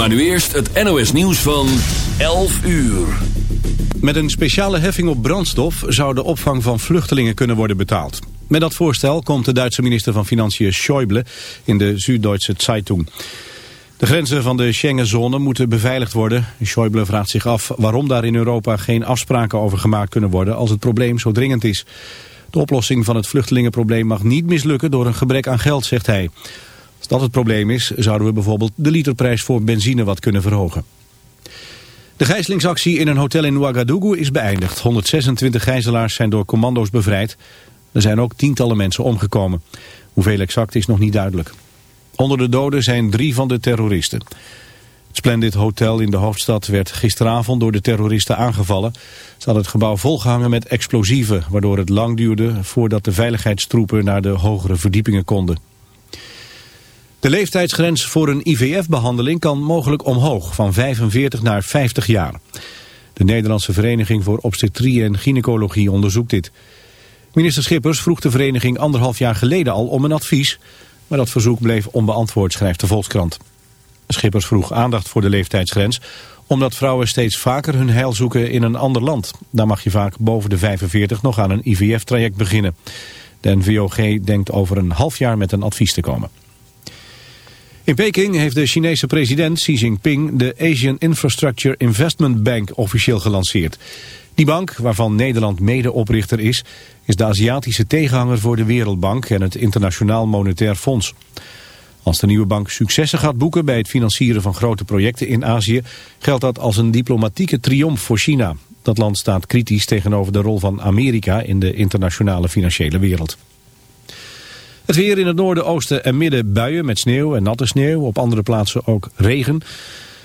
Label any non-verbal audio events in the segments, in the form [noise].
Maar nu eerst het NOS nieuws van 11 uur. Met een speciale heffing op brandstof zou de opvang van vluchtelingen kunnen worden betaald. Met dat voorstel komt de Duitse minister van Financiën Schäuble in de Süddeutsche Zeitung. De grenzen van de Schengenzone moeten beveiligd worden. Schäuble vraagt zich af waarom daar in Europa geen afspraken over gemaakt kunnen worden als het probleem zo dringend is. De oplossing van het vluchtelingenprobleem mag niet mislukken door een gebrek aan geld, zegt hij. Dat het probleem is, zouden we bijvoorbeeld de literprijs voor benzine wat kunnen verhogen. De gijzelingsactie in een hotel in Ouagadougou is beëindigd. 126 gijzelaars zijn door commando's bevrijd. Er zijn ook tientallen mensen omgekomen. Hoeveel exact is nog niet duidelijk. Onder de doden zijn drie van de terroristen. Het Splendid Hotel in de hoofdstad werd gisteravond door de terroristen aangevallen. Ze hadden het gebouw volgehangen met explosieven... waardoor het lang duurde voordat de veiligheidstroepen naar de hogere verdiepingen konden. De leeftijdsgrens voor een IVF-behandeling kan mogelijk omhoog, van 45 naar 50 jaar. De Nederlandse Vereniging voor Obstetrie en Gynaecologie onderzoekt dit. Minister Schippers vroeg de vereniging anderhalf jaar geleden al om een advies... maar dat verzoek bleef onbeantwoord, schrijft de Volkskrant. Schippers vroeg aandacht voor de leeftijdsgrens... omdat vrouwen steeds vaker hun heil zoeken in een ander land. Daar mag je vaak boven de 45 nog aan een IVF-traject beginnen. De NVOG denkt over een half jaar met een advies te komen. In Peking heeft de Chinese president Xi Jinping de Asian Infrastructure Investment Bank officieel gelanceerd. Die bank, waarvan Nederland medeoprichter is, is de Aziatische tegenhanger voor de Wereldbank en het Internationaal Monetair Fonds. Als de nieuwe bank successen gaat boeken bij het financieren van grote projecten in Azië, geldt dat als een diplomatieke triomf voor China. Dat land staat kritisch tegenover de rol van Amerika in de internationale financiële wereld. Het weer in het noorden, oosten en midden buien met sneeuw en natte sneeuw. Op andere plaatsen ook regen.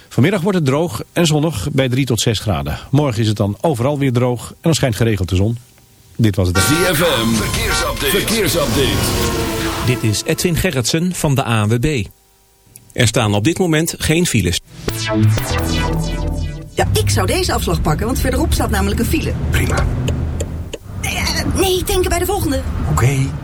Vanmiddag wordt het droog en zonnig bij 3 tot 6 graden. Morgen is het dan overal weer droog en dan schijnt geregeld de zon. Dit was het. ZFM, verkeersupdate. verkeersupdate. Dit is Edwin Gerritsen van de ANWB. Er staan op dit moment geen files. Ja, ik zou deze afslag pakken, want verderop staat namelijk een file. Prima. Nee, eh, nee denken bij de volgende. Oké.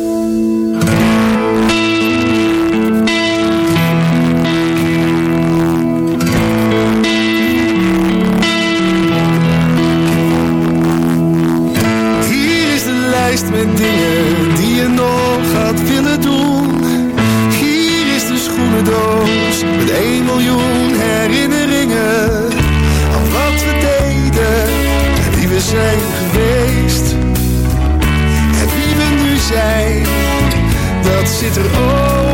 1 miljoen herinneringen. Aan wat we deden en wie we zijn geweest. En wie we nu zijn, dat zit er ook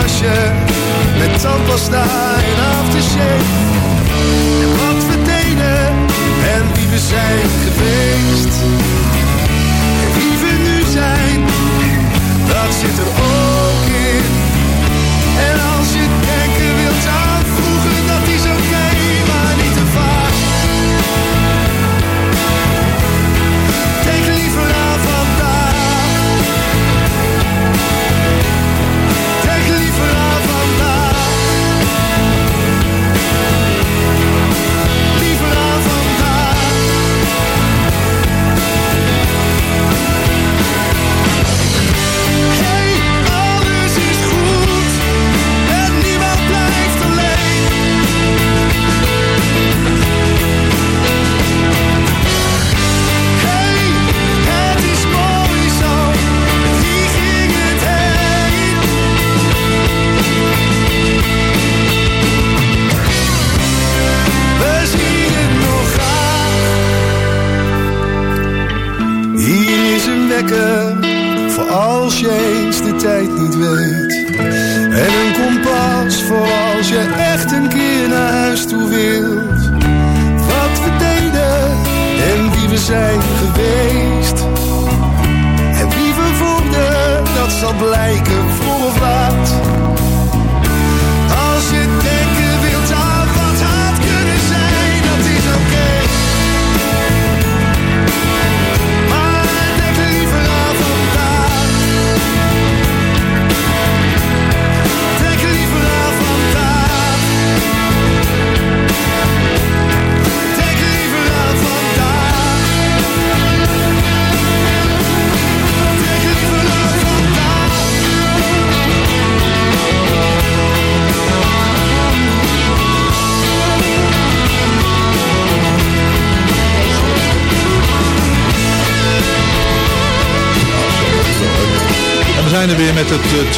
tasje met tandpasta en aftershave. En wat we deden en wie we zijn geweest. En wie we nu zijn, dat zit er ook in. En als je denken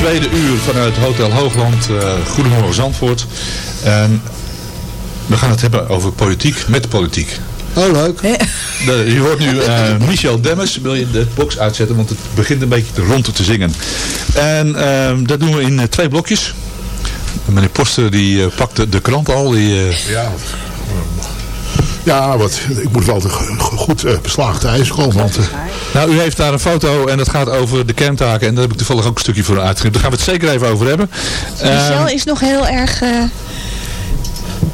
tweede uur vanuit Hotel Hoogland. Eh, Goedemorgen Zandvoort. En we gaan het hebben over politiek met politiek. Oh, leuk. De, je hoort nu eh, Michel Demmers. Wil je de box uitzetten, want het begint een beetje te rond te zingen. En ehm, dat doen we in eh, twee blokjes. Meneer Poster die eh, pakte de krant al. Die, eh, Ja. Ja, wat, ik moet wel goed eh, beslaagd ijs komen. Want, eh, Nou, u heeft daar een foto en dat gaat over de kerntaken. En daar heb ik toevallig ook een stukje voor uitgegeven. Daar gaan we het zeker even over hebben. Michel Ehm, is nog heel erg... eh,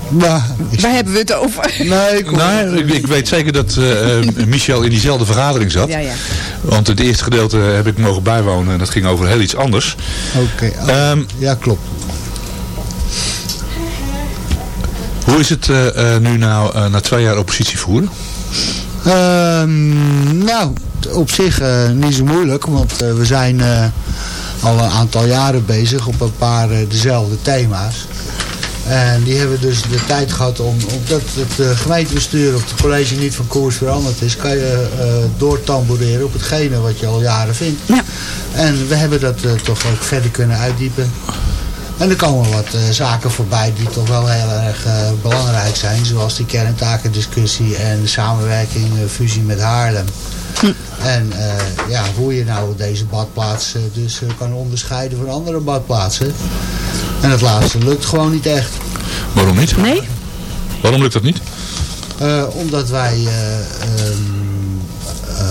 Maar, waar hebben we het over? nee, kom. Nou, ik, ik weet zeker dat eh, eh, Michel in diezelfde vergadering zat. Ja, ja. Want het eerste gedeelte heb ik mogen bijwonen en dat ging over heel iets anders. Oké. oh, Ehm, ja, klopt. Hoe is het eh, eh, nu nou eh, na twee jaar oppositie voeren? Ehm, nou, op zich eh, niet zo moeilijk, want eh, we zijn eh, al een aantal jaren bezig op een paar dezelfde thema's. En die hebben dus de tijd gehad om, omdat het eh, gemeentebestuur of het college niet van koers veranderd is, kan je eh doortamboureren op hetgene wat je al jaren vindt. Ja. En we hebben dat eh, toch ook verder kunnen uitdiepen. En er komen wat eh, zaken voorbij die toch wel heel erg eh, belangrijk zijn. Zoals die kerntakendiscussie en de samenwerking, eh, fusie met Haarlem. En eh, ja, hoe je nou deze badplaats dus kan onderscheiden van andere badplaatsen. En het laatste lukt gewoon niet echt. Waarom niet? Nee? Waarom lukt dat niet? Eh, omdat wij eh, ehm, eh,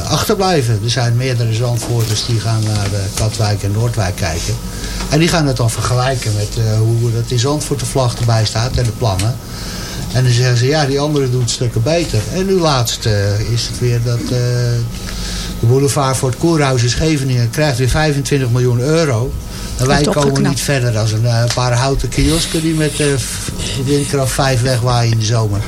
achterblijven. Er zijn meerdere zandvoorters die gaan naar eh, Katwijk en Noordwijk kijken. En die gaan het dan vergelijken met eh, hoe dat in Zandvoort de vlag erbij staat en de plannen. En dan zeggen ze, ja, die andere doet stukken beter. En nu laatst eh, is het weer dat eh, de boulevard voor het Koerhuis in Scheveningen krijgt weer 25 miljoen euro. En wij komen opgeknapt. niet verder dan een eh, paar houten kiosken die met eh, windkracht 5 wegwaaien in de zomer.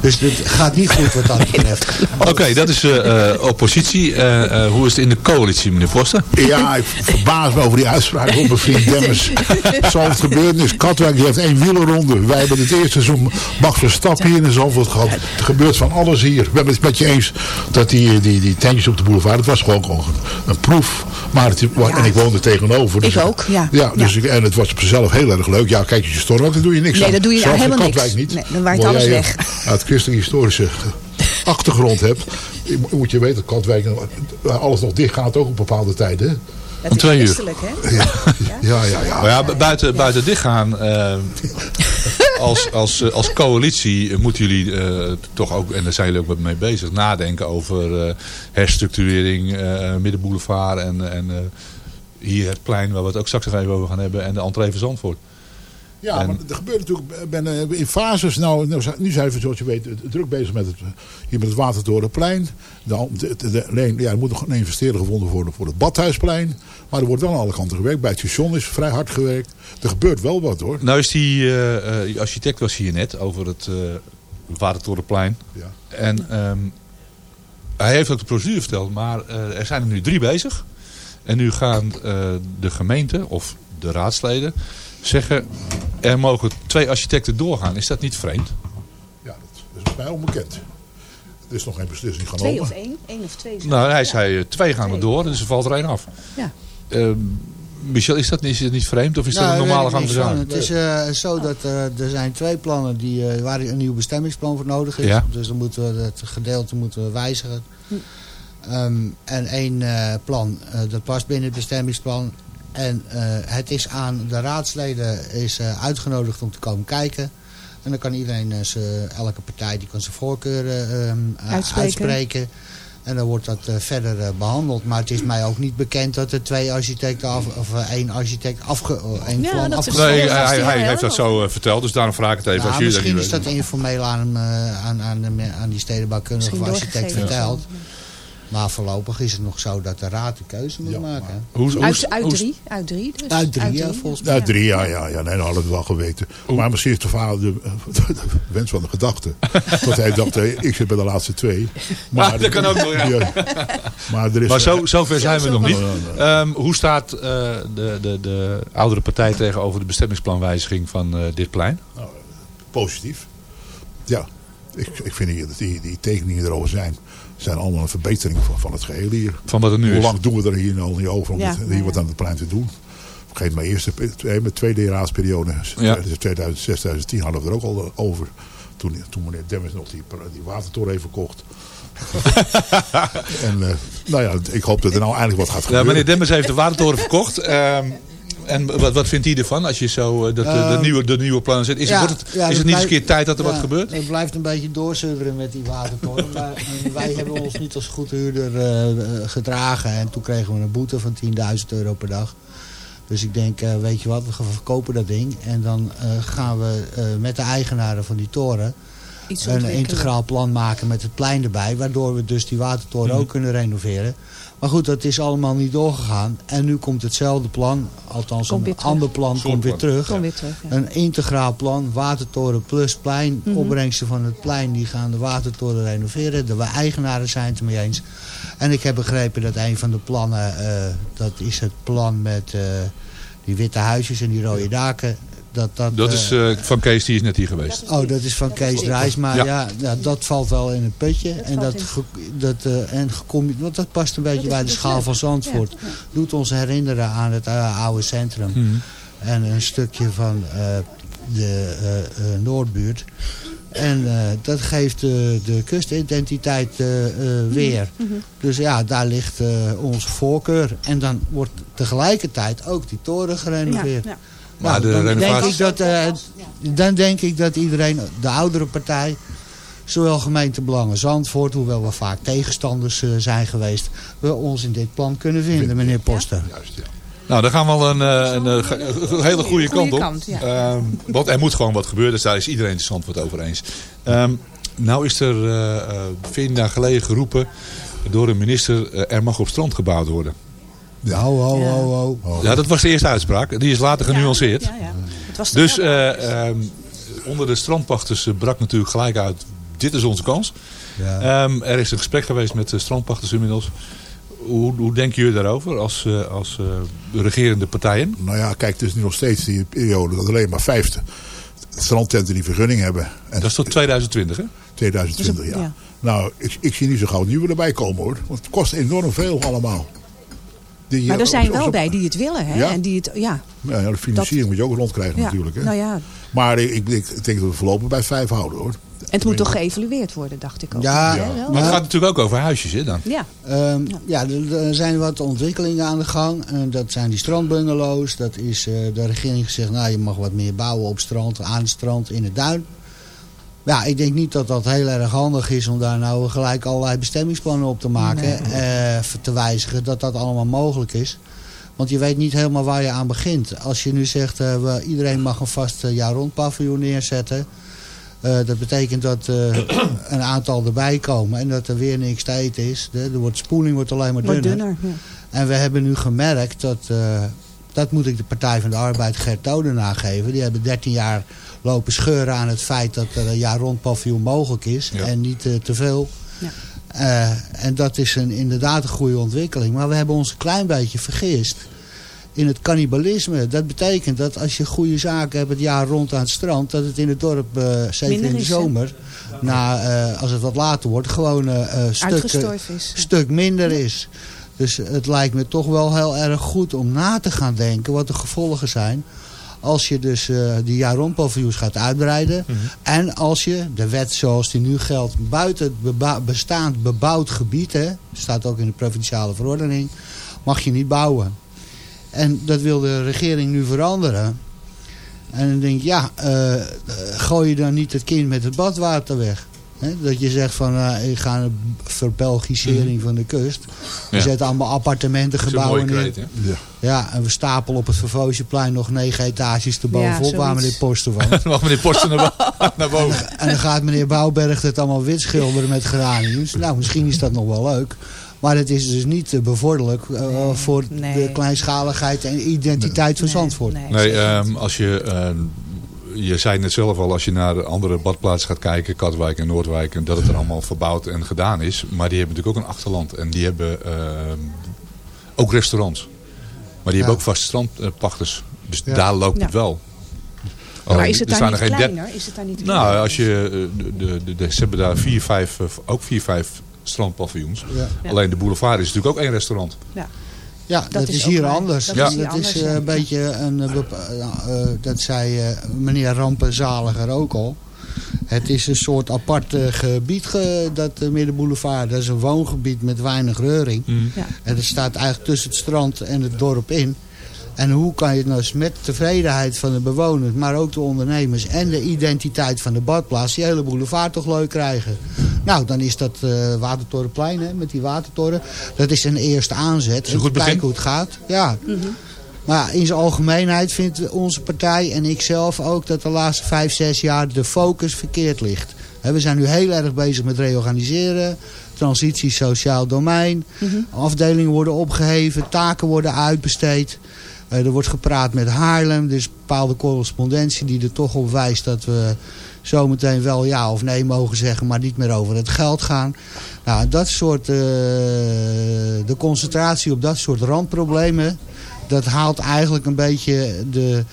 Dus het gaat niet goed wat dat [laughs] betreft. Oké, dat is eh, eh, oppositie. Eh, eh, hoe is het in de coalitie, meneer Poster? ja, ik verbaas me over die uitspraak van mijn vriend Demmers. [laughs] Zoals het gebeurd is, Katwijk die heeft één wielerronde. Wij hebben het eerste seizoen Max Verstappen hier in Zandvoort gehad. Er gebeurt van alles hier. We hebben het met je eens dat die, die, die tentjes op de boulevard, dat was gewoon, gewoon een, een proef. Maar het, en ik woonde tegenover. Dus Ik ook, ja. Ja, dus Ik, en het was op zichzelf heel erg leuk. Ja, kijk, je storm ook, dan doe je niks Nee, aan. dat doe je Zelfs helemaal niks. niet. Nee, dan waait alles jij, weg. eh, uit christelijk historische [laughs] achtergrond hebt. Moet je weten, dat Katwijk, waar alles nog dicht gaat, ook op bepaalde tijden. hè? Om twee uur. hè? Ja, ja, ja. ja. Maar ja, bu- buiten, buiten dit gaan, eh, [laughs] als, als, eh, als coalitie moeten jullie eh, toch ook, en daar zijn jullie ook wat mee bezig, nadenken over eh, herstructurering, eh middenboulevard en, en eh, hier het plein waar we het ook straks nog even over gaan hebben en de entree van Zandvoort. Ja, En- maar er gebeurt natuurlijk ben, eh, in fases. Nou, nou, nu zijn we, zoals je weet, eh, druk bezig met het, hier met het Watertorenplein. De, de, de, de- alleen, ja, er moet nog een investeerder gevonden worden voor het Badhuisplein. Maar er wordt wel aan alle kanten gewerkt. Bij het station is vrij hard gewerkt. Er gebeurt wel wat hoor. Nou is die, eh, die architect was hier net over het uh, Watertorenplein. Ja. En ehm, hij heeft ook de procedure verteld, maar er zijn er nu drie bezig. En nu gaan eh, de gemeente of de raadsleden zeggen, er mogen twee architecten doorgaan. Is dat niet vreemd? Ja, dat is mij onbekend. Er is nog geen beslissing genomen. Twee of één? Eén of twee? Nou, hij Ja. zei eh, twee gaan er door, dus er valt er één af. Ja. Ehm, Michel, is dat, is dat niet vreemd of is dat Nou, een daar normale gang van zaken? Het is eh, zo dat eh, er zijn twee plannen die, eh, waar een nieuw bestemmingsplan voor nodig is. Ja. Dus dan moeten we het gedeelte moeten we wijzigen. Hm. Ehm, en één eh, plan, eh, dat past binnen het bestemmingsplan. En eh, het is aan de raadsleden is, eh, uitgenodigd om te komen kijken. En dan kan iedereen, elke partij, die kan zijn voorkeuren ehm, eh, Uitspreken. uitspreken. En dan wordt dat verder eh, behandeld. Maar het is mij ook niet bekend dat er twee architecten af, of één architect afge, één Ja, plan dat afge- Nee, hij, heeft dat zo verteld, dus daarom vraag ik het even. Nou, als jullie dat misschien niet is dat informeel aan, eh, aan, aan, de- aan die stedenbouwkundige architect verteld. Maar voorlopig is het nog zo dat de raad de keuze moet Ja, maken. Hoe, hoe, Uit, uit hoe- drie? Uit drie dus? Uit drie, ja, volgens mij. Ja, drie jaar, ja, ja. Nee, dat hadden we wel geweten. Maar misschien is de vader de, de wens van de gedachte. [laughs] dat hij dacht, ik zit bij de laatste twee. [laughs] Maar dat kan ook nog, ja. maar er is, Maar zo, zover zijn we nog niet. Nee, nee, nee. Ehm, hoe staat eh, de, de, de oudere partij tegenover de bestemmingsplanwijziging van eh, dit plein? positief. Ja, ik, ik vind hier, dat die, die tekeningen erover zijn, zijn allemaal een verbetering van, van het geheel hier. Van wat er nu Hoe is? lang doen we er hier al niet over om Ja, dit- ja, hier wat ja. aan het plein te doen? Vergeet mijn eerste, eh, mijn tweede raadsperiode, Ja. dus 2006, 2010 hadden we er ook al over. Toen, toen meneer Demmers nog die, die watertoren heeft verkocht. [laughs] en eh, nou ja, ik hoop dat er nou eindelijk wat gaat Ja, gebeuren. meneer Demmers heeft de watertoren verkocht. Ehm, en wat, wat vindt hij ervan als je zo eh, dat, de, de, Ehm, nieuwe, de nieuwe plannen zet? Is, ja, wordt het, ja, is het niet eens een keer tijd dat er Ja, wat gebeurt? Het blijft een beetje doorsudderen met die watertoren. [laughs] maar eh, wij hebben ons niet als goed huurder eh, eh, gedragen. En toen kregen we een boete van 10.000 euro per dag. Dus ik denk, eh, weet je wat, we gaan verkopen dat ding. En dan eh, gaan we eh, met de eigenaren van die toren... Iets een integraal plan maken met het plein erbij. Waardoor we dus die watertoren Mhm. ook kunnen renoveren. Maar goed, dat is allemaal niet doorgegaan. En nu komt hetzelfde plan. Althans, Komt een ander plan komt weer terug. Kom weer terug. ja. Een integraal plan, watertoren plus plein. Mhm. Opbrengsten van het plein, die gaan de watertoren renoveren. De eigenaren zijn het ermee eens. En ik heb begrepen dat een van de plannen, eh, dat is het plan met eh, die witte huisjes en die rode daken. Dat, dat, Dat eh, is eh, van Kees, die is net hier geweest. Oh, dat is van Kees Drijs. Maar Ja. ja, ja, dat valt wel in een putje. en dat, ge- dat, eh, en gecombi- want dat past een beetje is- bij de is schaal van Zandvoort. Ja, ja. Doet ons herinneren aan het eh, oude centrum. Mhm. En een stukje van eh, de eh, eh, Noordbuurt. En eh, dat geeft eh, de kustidentiteit eh, eh, weer. Mhm. Dus ja, daar ligt eh, onze voorkeur. En dan wordt tegelijkertijd ook die toren gerenoveerd. Ja, ja. Maar Nou, de dan, denk renovatie- ik dat, eh, dan denk ik dat iedereen, de oudere partij, zowel gemeentebelangen Zandvoort, hoewel we vaak tegenstanders eh, zijn geweest, we ons in dit plan kunnen vinden, meneer Poster. Juist, ja. Nou, dan gaan we al een, eh, een, hele goede kant op. kant, ja. Ehm, want er moet gewoon wat gebeuren, dus daar is iedereen het Zandvoort over eens. Ehm, nou is er eh eh, 14 dagen geleden geroepen door een minister, eh, er mag op strand gebouwd worden. Ja, ho, ho, Ja. ho, ho. Ja, dat was de eerste uitspraak. Die is later genuanceerd. Ja, ja. Het was Dus eh, ehm, onder de strandpachters eh, brak natuurlijk gelijk uit, dit is onze kans. Ja. Ehm, er is een gesprek geweest met de strandpachters inmiddels. Hoe, hoe denken jullie daarover als, eh, als eh, regerende partijen? Nou ja, kijk, het is nu nog steeds die periode dat alleen maar vijfde strandtenten die vergunning hebben. En Dat is tot 2020, hè? 2020, ja. ja. Nou, ik, ik zie niet zo gauw nieuwe erbij komen hoor. Want het kost enorm veel allemaal. Die, Maar er zijn op- wel op- bij die het willen. Hè? Ja? En die het, ja, Ja, ja, de financiering moet je ook rondkrijgen ja. natuurlijk. Hè? Nou ja. Maar ik, ik, ik denk dat we voorlopig bij vijf houden hoor. En het moet toch geëvalueerd worden, dacht ik ook. Ja, Hè, wel? Maar het gaat natuurlijk ook over huisjes, hè dan? Ja. Ehm, ja, er, er zijn wat ontwikkelingen aan de gang. En dat zijn die strandbungalows. Dat is eh, de regering gezegd, nou je mag wat meer bouwen op strand, aan het strand, in het duin. Ja, ik denk niet dat dat heel erg handig is om daar nou gelijk allerlei bestemmingsplannen op te maken. eh, te wijzigen, dat dat allemaal mogelijk is. Want je weet niet helemaal waar je aan begint. Als je nu zegt, eh, we, iedereen mag een vast eh, jaar rond paviljoen neerzetten. Dat betekent dat een aantal erbij komen en dat er weer niks te eten is. De, wordt, spoeling wordt alleen maar dunner. dunner. ja. En we hebben nu gemerkt dat, dat moet ik de Partij van de Arbeid Gert Toden nageven. Die hebben 13 jaar lopen scheuren aan het feit dat er een jaar rond paviljoen mogelijk is. Ja. En niet eh, te veel. Ja. Eh, en dat is een, inderdaad een goede ontwikkeling. Maar we hebben ons een klein beetje vergist in het cannibalisme. Dat betekent dat als je goede zaken hebt het jaar rond aan het strand... dat het in het dorp, eh, zeker Minder in de zomer... Na, eh, als het wat later wordt, gewoon stuk, is. stuk minder is. Dus het lijkt me toch wel heel erg goed om na te gaan denken wat de gevolgen zijn. Als je dus eh, die jaar rond paviljoens gaat uitbreiden. En als je de wet zoals die nu geldt buiten het beba- bestaand bebouwd gebied. Hè, staat ook in de provinciale verordening. Mag je niet bouwen. En dat wil de regering nu veranderen. En dan denk ik, ja, eh, eh, gooi je dan niet het kind met het badwater weg. Hè? Dat je zegt van, eh, ik ga een verbelgisering van de kust. We Ja. zetten allemaal appartementengebouwen Dat is een in. kreet, Ja, en we stapelen op het Vervoosjeplein nog negen etages erbovenop Ja, waar meneer Poster woont. [laughs] Dan mag meneer Posten naar, bo- [laughs] naar boven. en dan gaat meneer Bouwberg het allemaal wit schilderen met geraniums. Nou, misschien is dat nog wel leuk. Maar het is dus niet eh, bevorderlijk eh, voor Nee. de kleinschaligheid en identiteit van Zandvoort. Nee, ehm, als je, ehm, je zei net zelf al, als je naar andere badplaatsen gaat kijken, Katwijk en Noordwijk, en dat het er allemaal verbouwd en gedaan is. Maar die hebben natuurlijk ook een achterland en die hebben ehm, ook restaurants. Maar die Ja. hebben ook vaste strandpachters. Dus Ja. daar loopt Ja. het wel. maar is het er daar niet er kleiner? Is het daar niet Nou, als je, eh, de, de, de, ze hebben daar vier, vijf, eh, ook vier, vijf strandpaviljoens. Ja. Ja. Alleen de boulevard is natuurlijk ook één restaurant. Ja. Ja, dat, Dat is, hier anders. Dat Dat, is hier is anders, eh, ja. een beetje een... eh, eh, eh, dat zei eh, meneer Rampenzaliger ook al. Het is een soort apart gebied, ge, dat uh, Middenboulevard. Dat is een woongebied met weinig reuring. Ja. En dat staat eigenlijk tussen het strand en het dorp in. En hoe kan je het nou met tevredenheid van de bewoners, maar ook de ondernemers en de identiteit van de badplaats, die hele boulevard toch leuk krijgen? Nou, dan is dat eh Watertorenplein hè, met die watertoren. Dat is een eerste aanzet. een En goed begin. Kijken hoe het gaat. Ja. Maar in zijn algemeenheid vindt onze partij en ik zelf ook dat de laatste vijf, zes jaar de focus verkeerd ligt. We zijn nu heel erg bezig met reorganiseren. Transitie sociaal domein. Afdelingen worden opgeheven. Taken worden uitbesteed. Eh, er wordt gepraat met Haarlem. Er is bepaalde correspondentie die er toch op wijst dat we zometeen wel ja of nee mogen zeggen. Maar niet meer over het geld gaan. Nou, dat soort, eh, de concentratie op dat soort randproblemen. Dat haalt eigenlijk een beetje de,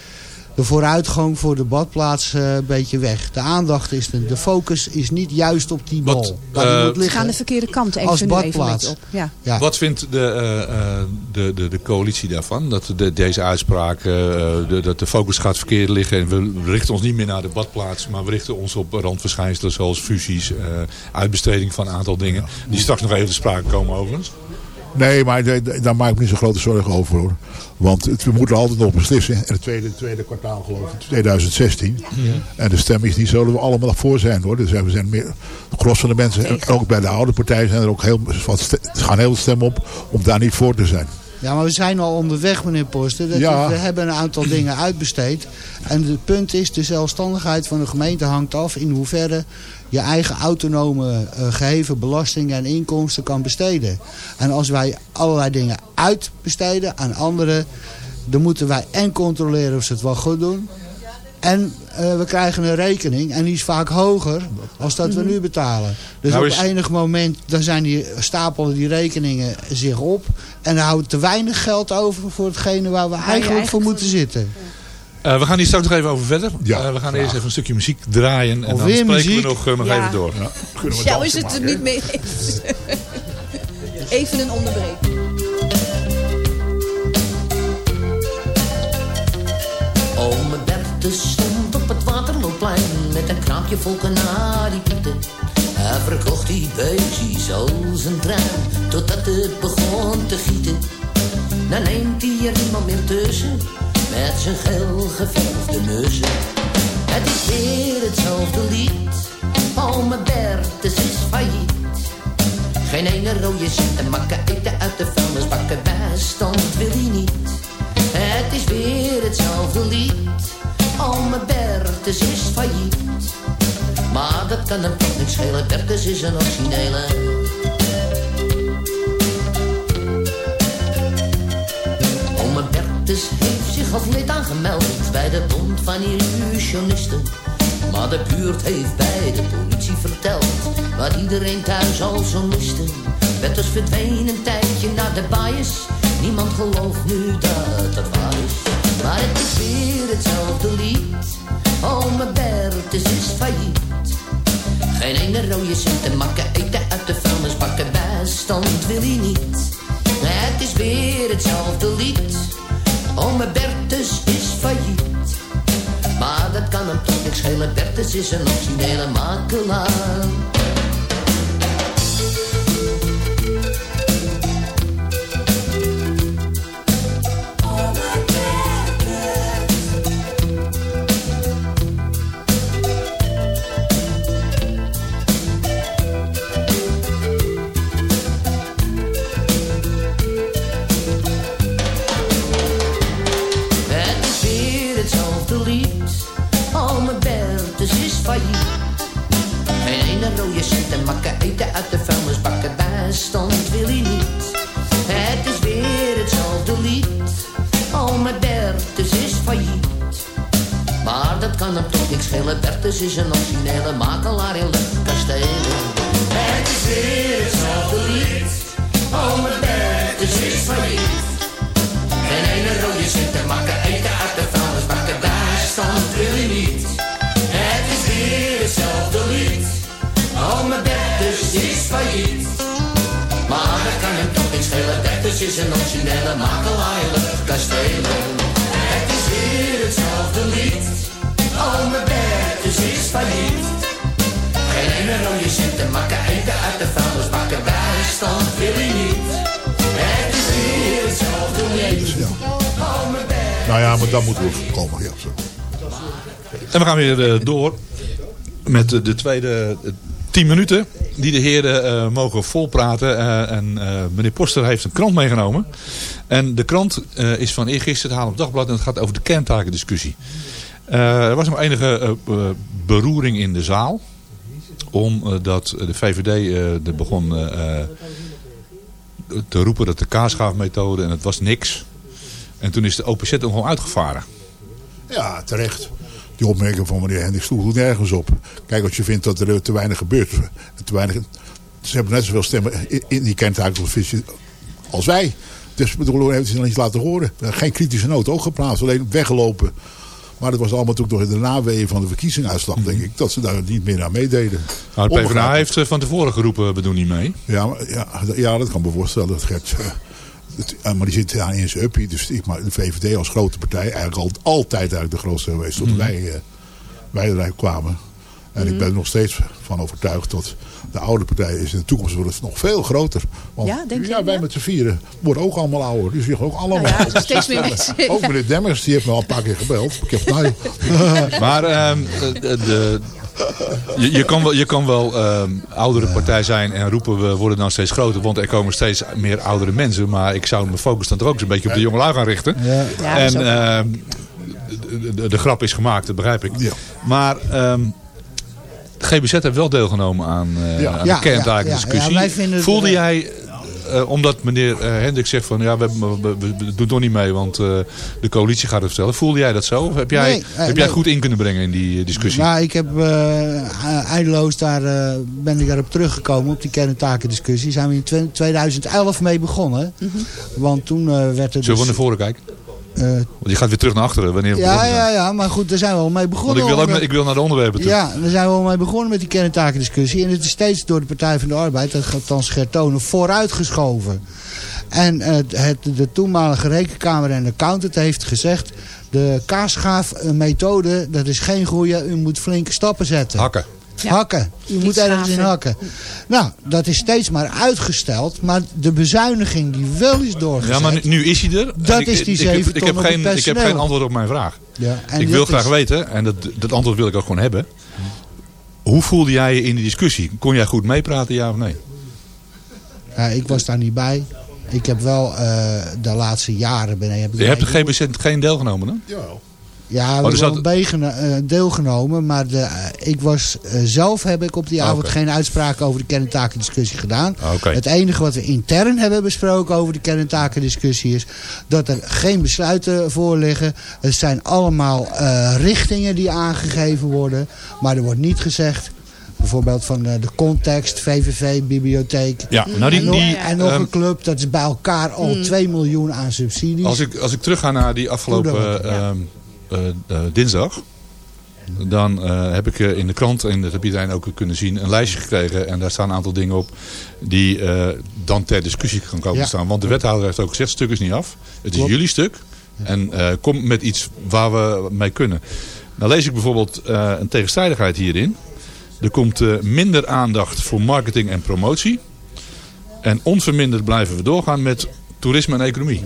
de vooruitgang voor de badplaats eh, een beetje weg. De aandacht is, de, de focus is niet juist op die Wat, bal. Waar die eh, moet We liggen. gaan de verkeerde kant even, Als even badplaats. op. Ja. Ja. Wat vindt de, eh, eh, de, de, de coalitie daarvan? Dat de, deze uitspraak, eh, de, dat de focus gaat verkeerd liggen. En we richten ons niet meer naar de badplaats. Maar we richten ons op randverschijnselen zoals fusies. eh, uitbesteding van een aantal dingen. Die straks nog even te sprake komen overigens. Nee, maar daar maak ik me niet zo grote zorgen over hoor. Want het, we moeten altijd nog beslissen. In het tweede, tweede kwartaal geloof ik, 2016. En de stem is niet zo dat we allemaal nog voor zijn hoor. Dus we zijn meer, de gros van de mensen, en ook bij de oude partijen zijn er ook heel wat gaan heel veel stemmen op om daar niet voor te zijn. Ja, maar we zijn al onderweg, meneer Posten. Dat Ja. We hebben een aantal dingen uitbesteed. En het punt is, de zelfstandigheid van de gemeente hangt af in hoeverre je eigen autonome eh, geheven belastingen en inkomsten kan besteden. En als wij allerlei dingen uitbesteden aan anderen, dan moeten wij en controleren of ze het wel goed doen. En eh, we krijgen een rekening en die is vaak hoger als dat we nu betalen. Dus Nou op is- enig moment dan zijn die, stapelen die rekeningen zich op. En dan houden we te weinig geld over voor hetgene waar we eigenlijk voor moeten zitten. Eh, we gaan hier straks nog even over verder. Ja, Eh, we gaan graag. eerst even een stukje muziek draaien. En Of dan weer spreken muziek? we nog, nog Ja. even door. Jou dansen is het er niet mee eens. Even een onderbreking. Bertus stond op het Waterloopplein met een kraampje vol kanariepieten. Hij verkocht die beestjes als een trein totdat het begon te gieten. Dan neemt hij er niemand meer tussen met zijn geel geverfde neuzen. Het is weer hetzelfde lied, Ome Bertus is failliet. Geen ene rode cent en makken eten uit de vuilnisbakken. Bijstand wil hij niet. Het is weer hetzelfde lied. Ome Bertus is failliet. Maar dat kan hem toch niet schelen. Bertus is een originele. Ome Bertus heeft zich als lid aangemeld bij de Bond van Illusionisten. Maar de buurt heeft bij de politie verteld wat iedereen thuis al zo miste. Bertus verdween een tijdje naar de bias. Niemand gelooft nu dat dat waar is. Maar het is weer hetzelfde lied. Ome Bertus is failliet. Geen ene rode cent te makken, eten uit de vuilnisbakken. Bijstand wil hij niet. Het is weer hetzelfde lied. Ome Bertus is failliet. Maar dat kan hem toch niks schelen. Bertus is een originele makelaar. Uit de vuilnisbakken. Bijstand wil hij niet. Het is weer hetzelfde lied. Ome Bertus is failliet. Maar dat kan hem toch niks schelen. Bertus is een originele makelaar in luchtkastelen. Het is weer hetzelfde lied. Ome Bertus is een in luchtkastelen. Het is weer hetzelfde lied, ome Bertus is failliet. Geen ene rode cent te makken, eten uit de vuilnisbakken, bijstand wil je niet. Het is weer hetzelfde lied. Nou ja, maar dat moeten we voorkomen. Ja, zo. En we gaan weer eh, door met eh, de tweede eh, tien minuten die de heren eh, mogen volpraten. Eh, en eh, meneer Poster heeft een krant meegenomen. En de krant is van eergisteren, het Haarlem Dagblad. En het gaat over de kerntakendiscussie. Er was nog enige beroering in de zaal. Omdat de VVD er begon te roepen dat de kaarschaafmethode en het was niks. En toen is de OPZ er gewoon uitgevaren. Ja, terecht. Die opmerking van meneer Hendrik sloeg nergens op. Kijk, als je vindt dat er te weinig gebeurt. Te weinig, ze hebben net zoveel stemmen in, die kerntakenvisie als wij. Dus bedoel, hebben ze nog iets laten horen. Geen kritische noot ook geplaatst, alleen weggelopen. Maar dat was allemaal natuurlijk door de naweeën van de verkiezingsuitslag, denk ik. Dat ze daar niet meer aan meededen. Nou, de PvdA heeft eh, van tevoren geroepen, we doen niet mee. Ja, maar, ja, ja, dat kan me voorstellen. Dat Gert, eh, eh, maar die zit daar in zijn uppie. Dus ik, maar de VVD als grote partij, eigenlijk al, altijd eigenlijk de grootste geweest. Tot Mhm. wij, eh, wij eruit kwamen. En ik ben er nog steeds van overtuigd dat de oude partij is in de toekomst wordt het nog veel groter. Want Ja, denk je, ja, wij ja? met z'n vieren worden ook allemaal ouder. Die zich ook allemaal Nou ja, steeds meer mensen. Ook meneer Demmers, die heeft me al een paar keer gebeld. Ik heb nou, [laughs] Maar ehm, de, de- je, je kan wel, je kan wel ehm, oudere partij zijn en roepen we worden dan steeds groter. Want er komen steeds meer oudere mensen. Maar ik zou mijn focus dan toch ook eens een beetje op de jongelui gaan richten. En ehm, de, de, de grap is gemaakt, dat begrijp ik. Maar ehm, GBZ heeft wel deelgenomen aan, eh Ja. aan de ja, kerntakendiscussie. ja, ja, wij vinden het, Voelde eh, jij, eh, omdat meneer eh, Hendrik zegt van ja, we, we, we- we doen toch niet mee, want eh, de coalitie gaat het vertellen. Voelde jij dat zo? Of heb jij, Nee, heb jij nee. goed in kunnen brengen in die discussie? Nou, ik heb eh, eindeloos daar, eh, ben ik daarop teruggekomen, op die kerntakendiscussie. Zijn we in twe- 2011 mee begonnen. Want toen eh, werd er Zullen we dus... naar voren kijken? Eh, Want je gaat weer terug naar achteren wanneer ja, ja, ja, maar goed, daar zijn we al mee Want begonnen. ik wil, ook, ik wil naar de onderwerpen toe. Ja, daar zijn we al mee begonnen met die kerntakendiscussie. En het is steeds door de Partij van de Arbeid, dat gaat dan Gertonen, vooruitgeschoven. En eh, het, de toenmalige rekenkamer en accountant heeft gezegd... de kaasschaafmethode, dat is geen goede, u moet flinke stappen zetten. Hakken. Hakken. U moet ergens in hakken. Nou, dat is steeds maar uitgesteld. Maar de bezuiniging die wel is doorgezet... Ja, maar nu, nu is hij er. Dat ik, is die ik, heb, zeven ik, ton heb geen, ik heb geen antwoord op mijn vraag. Ja, en ik wil graag is- weten, en dat, dat antwoord wil ik ook gewoon hebben. Hoe voelde jij je in die discussie? Kon jij goed meepraten, ja of nee? Ja, ik was daar niet bij. Ik heb wel eh, de laatste jaren... Ben, heb ik Je hebt de GBZ geen deelgenomen, hè? Jawel. Ja, we Oh, hebben dus dat- begeno- eh, deelgenomen, maar de, eh, ik was, eh, zelf heb ik op die avond Oké. geen uitspraak over de kern- en takendiscussie gedaan. Oké. Het enige wat we intern hebben besproken over de kern- en takendiscussie is dat er geen besluiten voor liggen. Het zijn allemaal eh, richtingen die aangegeven worden, maar er wordt niet gezegd... Bijvoorbeeld van eh, de context, VVV, bibliotheek. Ja, nou die- en nog, die, en nog ehm, een club, dat is bij elkaar al 2 miljoen aan subsidies. Als ik, als ik terug ga naar die afgelopen ehm, eh, eh, dinsdag. Dan eh, heb ik eh, in de krant, en dat heb iedereen ook kunnen zien, een lijstje gekregen. En daar staan een aantal dingen op die eh, dan ter discussie gaan komen Ja. staan. Want de wethouder heeft ook gezegd, stuk is niet af. Het is Klopt. jullie stuk. En eh, kom met iets waar we mee kunnen. Nou lees ik bijvoorbeeld eh, een tegenstrijdigheid hierin. Er komt eh, minder aandacht voor marketing en promotie. En onverminderd blijven we doorgaan met toerisme en economie.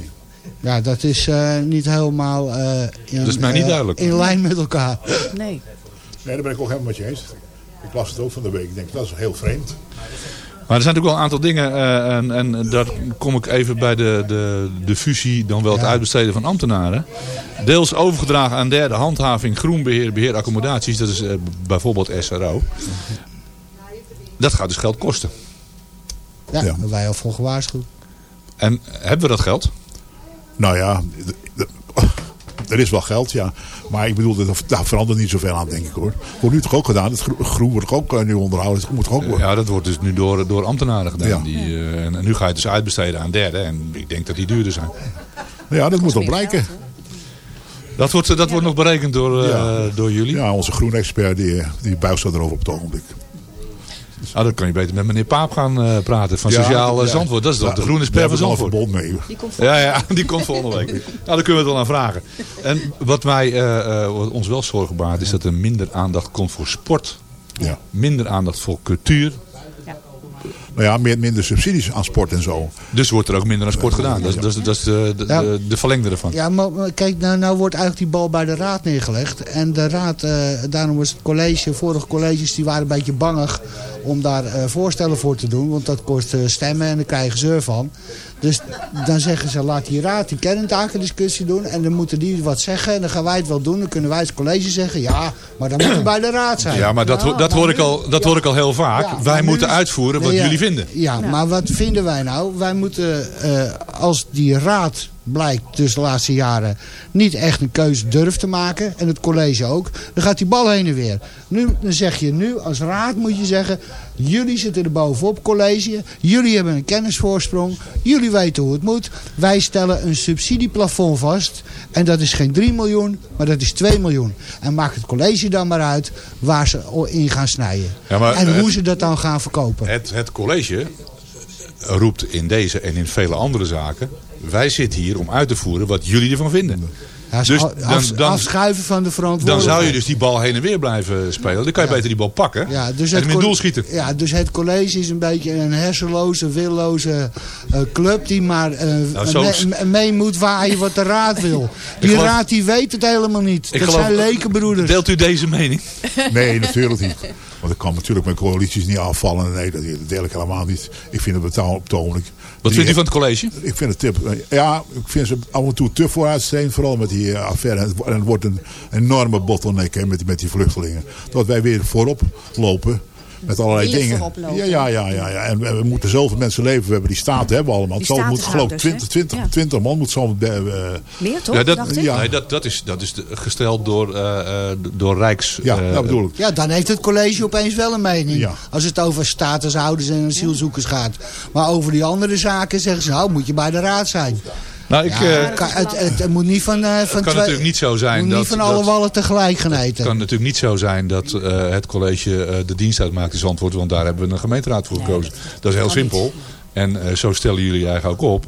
Ja, dat is eh, niet helemaal eh, in, Dat is mij niet eh, duidelijk. in lijn met elkaar. Nee. Nee, daar ben ik ook helemaal met je eens. Ik las het ook van de week. Ik denk, dat is heel vreemd. Maar er zijn natuurlijk wel een aantal dingen. eh, en, en daar kom ik even bij de, de, de fusie, dan wel het Ja. uitbesteden van ambtenaren. Deels overgedragen aan derde handhaving, groenbeheer, beheer accommodaties. Dat is bijvoorbeeld SRO. Dat gaat dus geld kosten. Ja, Ja. daar hebben wij al voor gewaarschuwd. En hebben we dat geld? Nou ja, d- er is wel geld, ja. Maar ik bedoel, dat- daar verandert niet zoveel aan, denk ik hoor. Wordt nu toch ook gedaan. Het gro- groen wordt ook eh, nu onderhouden. Het moet toch ook worden. Ja, dat wordt dus nu door, door ambtenaren gedaan. Ja. Die, eh, en, en nu ga je het dus uitbesteden aan derden. En ik denk dat die duurder zijn. Ja, dat moet wel blijken. Dat wordt, dat wordt nog berekend door, eh, Ja. door jullie. Ja, onze groenexpert die, die buigt erover op het ogenblik. Nou, dan kan je beter met meneer Paap gaan eh, praten van Ja, Sociaal eh, ja. Zandvoort. Dat is toch Ja, de groene expert van Zandvoort. mee. Die komt Ja, ja, die komt volgende week. Nou, daar kunnen we het wel aan vragen. En wat, mij, eh, eh, wat ons wel zorgen baart, is dat er minder aandacht komt voor sport. Ja. Minder aandacht voor cultuur. Nou ja, meer, minder subsidies aan sport en zo. Dus wordt er ook minder aan sport gedaan. Dat, is- dat, is- dat is de, de, Ja. de, de verlengde ervan. Ja, maar, kijk, nou, nou wordt eigenlijk die bal bij de raad neergelegd. En de raad, eh, daarom was het college, vorige colleges, die waren een beetje bangig om daar eh, voorstellen voor te doen. Want dat kost eh, stemmen en daar krijgen ze er van. Dus dan zeggen ze, laat die raad die kerntakendiscussie doen. En dan moeten die wat zeggen. En dan gaan wij het wel doen. Dan kunnen wij als college zeggen, ja, maar dan moet het bij de raad zijn. Ja, maar dat, dat, hoor, ik al, dat hoor ik al heel vaak. Wij moeten is- uitvoeren wat jullie vinden. Ja, maar wat vinden wij nou? Wij moeten, eh, als die raad blijkt dus de laatste jaren niet echt een keuze durft te maken. En het college ook. Dan gaat die bal heen en weer. Nu, dan zeg je nu als raad moet je zeggen. Jullie zitten er bovenop college. Jullie hebben een kennisvoorsprong. Jullie weten hoe het moet. Wij stellen een subsidieplafond vast. En dat is geen 3 miljoen, maar dat is 2 miljoen. En maakt het college dan maar uit waar ze in gaan snijden. Ja, maar, en hoe ze dat dan gaan verkopen. Het, het college roept in deze en in vele andere zaken... wij zitten hier om uit te voeren wat jullie ervan vinden. Ja, Dus dan- dan- afschuiven van de Dan verantwoordelijkheid. zou je dus die bal heen en weer blijven spelen. Dan kan je Ja. beter die bal pakken ja, dus en col- doel schieten. Ja, dus het college is een beetje een hersenloze, willoze eh, club die maar eh, Nou, mee moet waaien wat de raad [laughs] wil. Die geloof- raad die weet het helemaal niet. Ik dat geloof- zijn lekenbroeders. Deelt u deze mening? [laughs] Nee, natuurlijk niet. Want ik kan natuurlijk mijn coalities niet afvallen. Nee, dat deel ik helemaal niet. Ik vind het betaal op het ogenblik. Wat Die- vindt u van het college? Ik vind het tip. Ja, ik vind ze af en toe te vooruitstrevend. Vooral met die eh, affaire. En het wo- En het wordt een enorme bottleneck hè, met, met die vluchtelingen. Dat wij weer voorop lopen. Met allerlei dingen. Ja, ja, ja, ja, ja. En we, we moeten zoveel mensen leven. We hebben die staat hebben we allemaal. Die Het moet geloof ik statushouders, 20, 20, hè? Ja. 20 man moet zo. eh, Meer toch? Ja, dat, dacht ik? ja. Nee, dat, dat is, dat is de- gesteld door, eh, eh, door Rijks... ja, eh, dat bedoel ik. Ja, dan heeft het college opeens wel een mening. Ja. Als het over statushouders en asielzoekers gaat. Maar over die andere zaken zeggen ze, nou moet je bij de raad zijn. Nou, ik, Ja, eh, het, kan- het, het, het moet niet van, eh, van het kan twee- natuurlijk niet zo zijn moet dat... niet van dat- alle wallen tegelijk Het geneten. kan natuurlijk niet zo zijn dat eh, het college eh, de dienst uitmaakt in Zandvoort. Want daar hebben we een gemeenteraad voor gekozen. dat is heel simpel. En eh, zo stellen jullie eigenlijk ook op.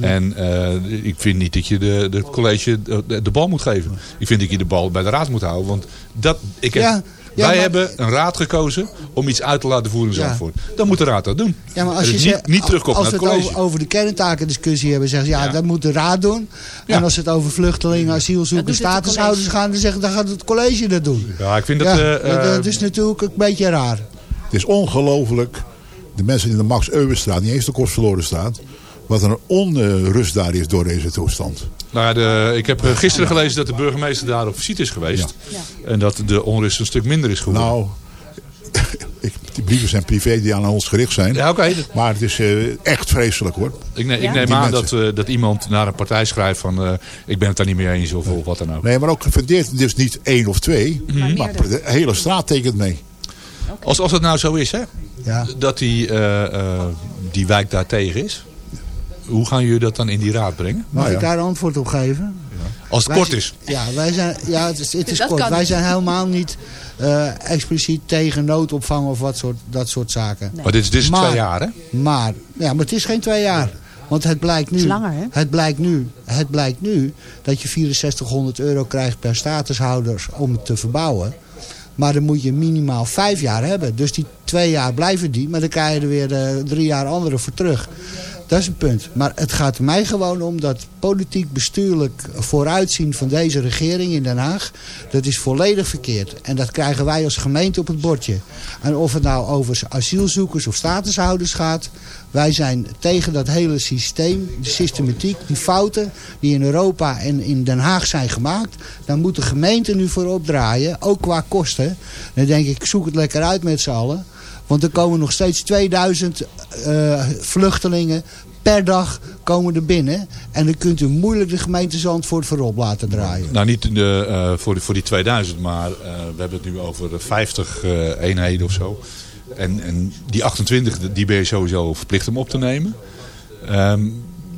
En eh, ik vind niet dat je de, de college de, de bal moet geven. Ik vind dat je de bal bij de raad moet houden. Want dat, ik heb, Ja, ja, wij maar- hebben een raad gekozen om iets uit te laten voeren in Ja. Zandvoort. Dan moet de raad dat doen. Ja, maar als je dus zegt- niet, niet terugkomt als naar we het het college. over, over de kerntakendiscussie hebben, zeggen ze ja, Ja. dat moet de raad doen. Ja. En als het over vluchtelingen, asielzoekers, het statushouders gaan, dan zeggen dan gaat het college dat doen. Ja, ik vind dat... Ja, eh, dat, eh, dat is natuurlijk ook een beetje raar. Het is ongelooflijk. de mensen in de Max Euwenstraat, niet eens de staat. Wat een onrust daar is door deze toestand. Nou ja, de, ik heb eh, gisteren gelezen dat de burgemeester daar op visite is geweest. En dat de onrust een stuk minder is geworden. Nou, [laughs] ik, die brieven zijn privé die aan ons gericht zijn. Ja, oké. Maar het is eh, echt vreselijk hoor. Ik, ne- ik neem aan dat, eh, dat iemand naar een partij schrijft van eh, ik ben het daar niet mee eens of, of wat dan ook. Nee, maar ook gefundeerd dus niet één of twee. Maar de hele straat tekent mee. Als, als het nou zo is, hè, Ja. dat die, eh, eh, die wijk daar tegen is. Hoe gaan jullie dat dan in die raad brengen? Mag ik daar antwoord op geven? Als het Wij kort zijn- is. Ja, wij zijn, ja het is, het is kort. Wij niet. zijn helemaal niet eh, expliciet tegen noodopvang of wat soort, dat soort zaken. Maar dit is, dit is Maar- twee jaar, hè? Maar, ja, maar het is geen twee jaar. Want het blijkt nu, Het langer, hè? Het blijkt nu, het blijkt nu dat je 6400 euro krijgt per statushouder om het te verbouwen. Maar dan moet je minimaal vijf jaar hebben. Dus die twee jaar blijven die, maar dan krijg je er weer eh, drie jaar andere voor terug. Dat is een punt. Maar het gaat mij gewoon om dat politiek bestuurlijk vooruitzien van deze regering in Den Haag, dat is volledig verkeerd. En dat krijgen wij als gemeente op het bordje. En of het nou over asielzoekers of statushouders gaat, wij zijn tegen dat hele systeem, de systematiek, die fouten die in Europa en in Den Haag zijn gemaakt. Daar moet de gemeente nu voor opdraaien, ook qua kosten. Dan denk ik, zoek het lekker uit met z'n allen. Want er komen nog steeds 2000 eh, vluchtelingen per dag komen er binnen. En dan kunt u moeilijk de gemeente Zandvoort voorop laten draaien. Nou, niet de, eh, voor, die- voor die 2000, maar eh, we hebben het nu over 50 eh, eenheden of zo. En, en die 28, die ben je sowieso verplicht om op te nemen. Ehm,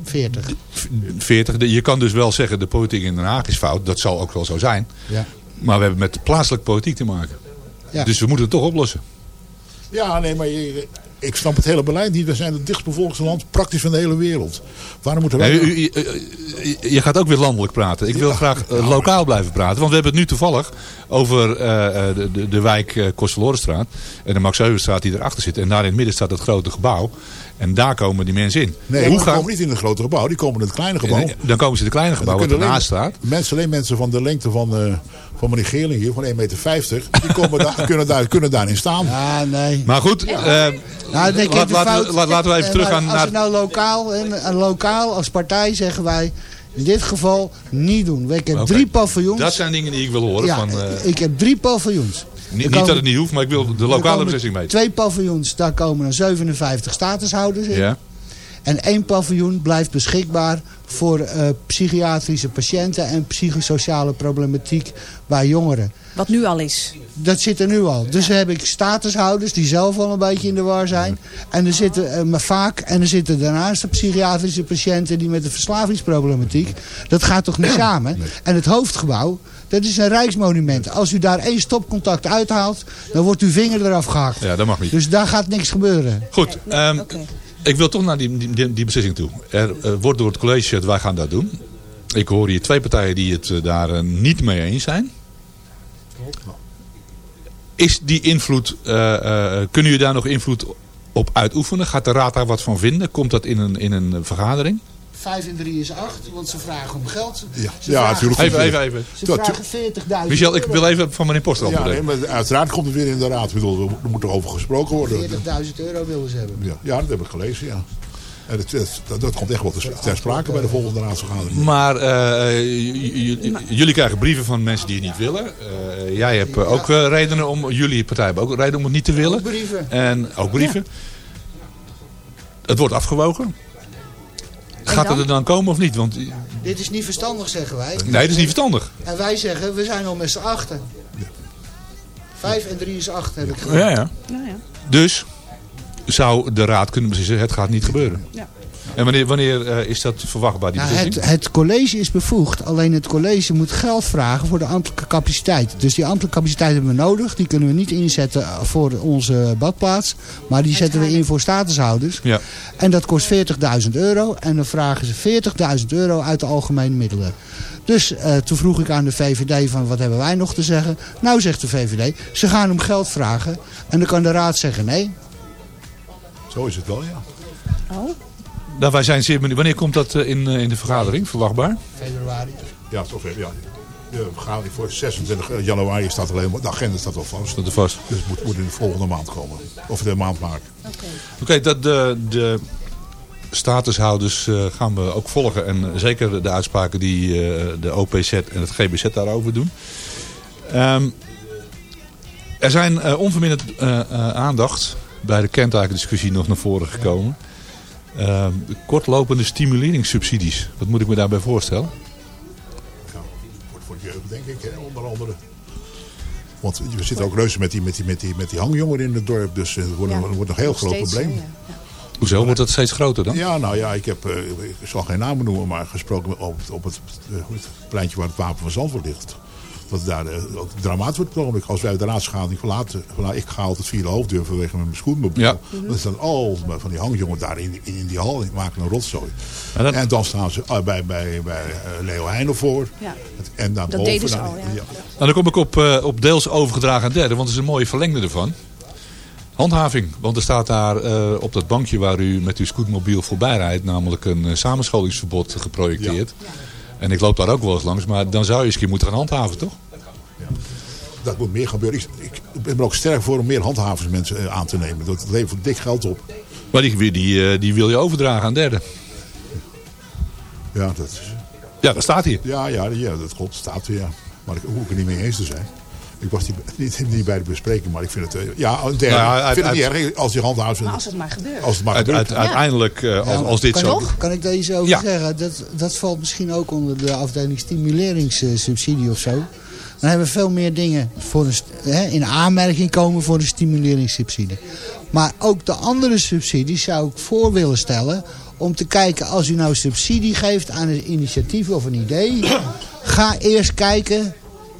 40. 40. De- Je kan dus wel zeggen, de politiek in Den Haag is fout. Dat zal ook wel zo zijn. Ja. Maar we hebben met plaatselijke politiek te maken. Ja. Dus we moeten het toch oplossen. Ja, nee, maar je- ik snap het hele beleid niet. We zijn het dichtstbevolkte land praktisch van de hele wereld. Waarom moeten wij... Nee, u- u- u- u- je gaat ook weer landelijk praten. Ik wil graag eh, lokaal blijven praten. Want we hebben het nu toevallig over eh, eh, de, de, de wijk uh, Kostverlorenstraat. En de Max Heuvelstraat die erachter zit. En daar in het midden staat het grote gebouw. En daar komen die mensen in. Nee, Hoe die gaan- komen niet in het grote gebouw. Die komen in het kleine gebouw. Dan komen ze in het kleine gebouw wat ernaast alleen- staat. Mensen, alleen mensen van de lengte van, eh, van meneer Geerling hier, van 1,50 meter, die komen daar, [laughs] kunnen, daar, kunnen daarin staan. Ja, nee. Maar goed, Nou, ik laat- laten, fout- we, laat- laten we even teruggaan maar Als naar... het nou lokaal, en, en lokaal als partij zeggen wij, in dit geval niet doen. Ik heb drie paviljoens. Dat zijn dingen die ik wil horen. ja, van, eh, ik heb drie paviljoens. niet, niet dat het niet hoeft, maar ik wil de lokale beslissing weten. Twee paviljoens, daar komen er 57 statushouders in. Ja. En één paviljoen blijft beschikbaar voor eh, psychiatrische patiënten en psychosociale problematiek bij jongeren. Wat nu al is. Dat zit er nu al. Dus heb ik statushouders die zelf al een beetje in de war zijn. En er zitten eh, maar vaak, en er zitten daarnaast de psychiatrische patiënten die met de verslavingsproblematiek. Dat gaat toch niet samen? En het hoofdgebouw, dat is een rijksmonument. Als u daar één stopcontact uithaalt, dan wordt uw vinger eraf gehakt. Ja, dat mag niet. Dus daar gaat niks gebeuren. Goed, ehm, ik wil toch naar die, die, die beslissing toe. Er eh, wordt door het college wij gaan dat doen. Ik hoor hier twee partijen die het eh, daar eh, niet mee eens zijn. Is die invloed, kunnen jullie daar nog invloed op uitoefenen? Gaat de raad daar wat van vinden? Komt dat in een, in een vergadering? 5 en 3 is 8, want ze vragen om geld. Ja, Ze ja vragen- natuurlijk. Even, even, even. Ze vragen 40.000 Michel, ik wil even van meneer Poster Ja, nee, maar uiteraard komt het weer in de raad. Ik bedoel, er moet er over gesproken worden. 40.000 euro willen ze hebben. Ja, ja, dat heb ik gelezen, ja. En het, het- dat, dat komt echt wel ter, ter sprake bij de volgende raadsvergadering. Maar eh, jullie krijgen brieven van mensen die het niet willen. Eh, jij hebt eh, ook redenen om, jullie partij hebben ook redenen om het niet te willen. Ook brieven. En ook brieven. Het wordt afgewogen. Gaat het er dan komen of niet? Want Dit is niet verstandig, zeggen wij. nee, dat is niet verstandig. En wij zeggen, we zijn al met z'n achten. Vijf en drie is acht, heb ik gezegd. Ja, ja. Dus zou de raad kunnen beslissen, het gaat niet gebeuren. Ja. En wanneer, wanneer eh, is dat verwachtbaar, die beslissing? het, het college is bevoegd, alleen het college moet geld vragen voor de ambtelijke capaciteit. Dus die ambtelijke capaciteit hebben we nodig. Die kunnen we niet inzetten voor onze badplaats. Maar die zetten we in voor statushouders. Ja. En dat kost 40.000 euro. En dan vragen ze 40.000 euro uit de algemene middelen. Dus eh, toen vroeg ik aan de VVD van wat hebben wij nog te zeggen. Nou zegt de VVD, ze gaan om geld vragen. En dan kan de raad zeggen nee. Zo is het wel, ja. Oh. Nou, wij zijn zeer benieuwd. Wanneer komt dat eh, in, eh, in de vergadering, verwachtbaar? Februari. Ja, zover, ja. De vergadering voor 26 januari staat alleen maar, de agenda staat al vast. Staat er vast. Dus het moet, moet in de volgende maand komen. Of de maand maken. Oké, dat de, de statushouders eh, gaan we ook volgen. En zeker de uitspraken die eh, de OPZ en het GBZ daarover doen. Ehm, er zijn eh, onverminderd eh, eh, aandacht bij de kentakendiscussie nog naar voren gekomen. Ehm, kortlopende stimuleringssubsidies. Wat moet ik me daarbij voorstellen? Voor, voor de jeugd denk ik, hè, onder andere. Want we zitten ook reuze met die, met die, met die, met die hangjongeren in het dorp. Dus het wordt, Ja, het wordt nog een heel groot probleem. ja, Hoezo? Wordt dat steeds groter dan? Ja, nou ja, ik heb, eh, ik zal geen namen noemen, maar gesproken op, op het, eh, hoe het pleintje waar het wapen van Zandvoort ligt. Dat daar eh, ook dramatisch wordt genomen. Als wij de raadsvergadering verlaten, verlaten, ik ga altijd via de hoofddeur vanwege met mijn schoenmobiel. Ja. Dan staan al van die hangjongen daar in, in, in die hal en maken een rotzooi. Dat- En dan staan ze eh, bij, bij, bij eh, Leo Heijnen voor. Ja. Het- En daarboven, Dat deden ze dan- al, ja. Nou, dan kom ik op, eh, op deels overgedragen aan derde, want het is een mooie verlengde ervan. Handhaving, want er staat daar eh, op dat bankje waar u met uw scootmobiel voorbij rijdt, namelijk een eh, samenscholingsverbod geprojecteerd. En ik loop daar ook wel eens langs, maar dan zou je eens moeten gaan handhaven, toch? Dat moet meer gebeuren. Ik, ik ben er ook sterk voor om meer handhavingsmensen eh, aan te nemen. Dat levert dik geld op. Maar die, die, eh, die wil je overdragen aan derde. Ja, dat is... Ja, dat staat hier. Ja, ja, ja dat klopt. Staat er, ja. Maar ik hoef er niet mee eens te zijn. Ik was die, [laughs] niet, niet bij de bespreking, maar ik vind het... eh, ja. Nou ja, ik vind het niet erg als je handhavers... Maar als het maar gebeurt. Als het maar Uit- gebeurt. uit- uiteindelijk, eh, als, als dit kan, zo... ik, kan ik daar iets over Ja. zeggen? Dat, dat valt misschien ook onder de afdeling stimuleringssubsidie of zo. Dan hebben we veel meer dingen voor een, hè, in aanmerking komen voor een stimuleringssubsidie. Maar ook de andere subsidies zou ik voor willen stellen om te kijken als u nou subsidie geeft aan een initiatief of een idee. [clears throat] Ga eerst kijken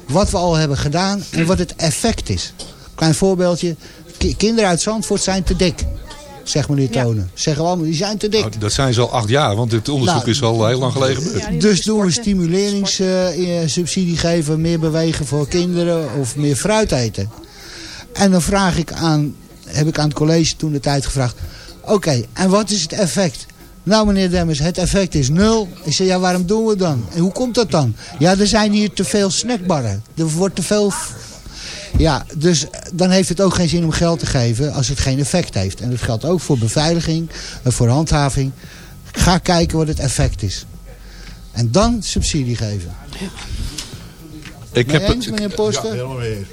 wat we al hebben gedaan en wat het effect is. Klein voorbeeldje. Ki- kinderen uit Zandvoort zijn te dik. Zegt meneer Tonen. Zeggen we allemaal, die zijn te dik. Nou, dat zijn ze al acht jaar, want dit onderzoek Nou, is al heel lang geleden gebeurd. Dus doen we stimuleringssubsidie geven, meer bewegen voor kinderen of meer fruit eten. En dan vraag ik aan, heb ik aan het college toen de tijd gevraagd. Oké, en wat is het effect? Nou meneer Demmers, het effect is nul. Ik zei, ja waarom doen we het dan? En hoe komt dat dan? Ja, er zijn hier te veel snackbarren. Er wordt te veel... Ja, dus dan heeft het ook geen zin om geld te geven als het geen effect heeft. En dat geldt ook voor beveiliging, en voor handhaving. Ga kijken wat het effect is. En dan subsidie geven. Ik heb eens, het, meneer Poster? Ja, helemaal.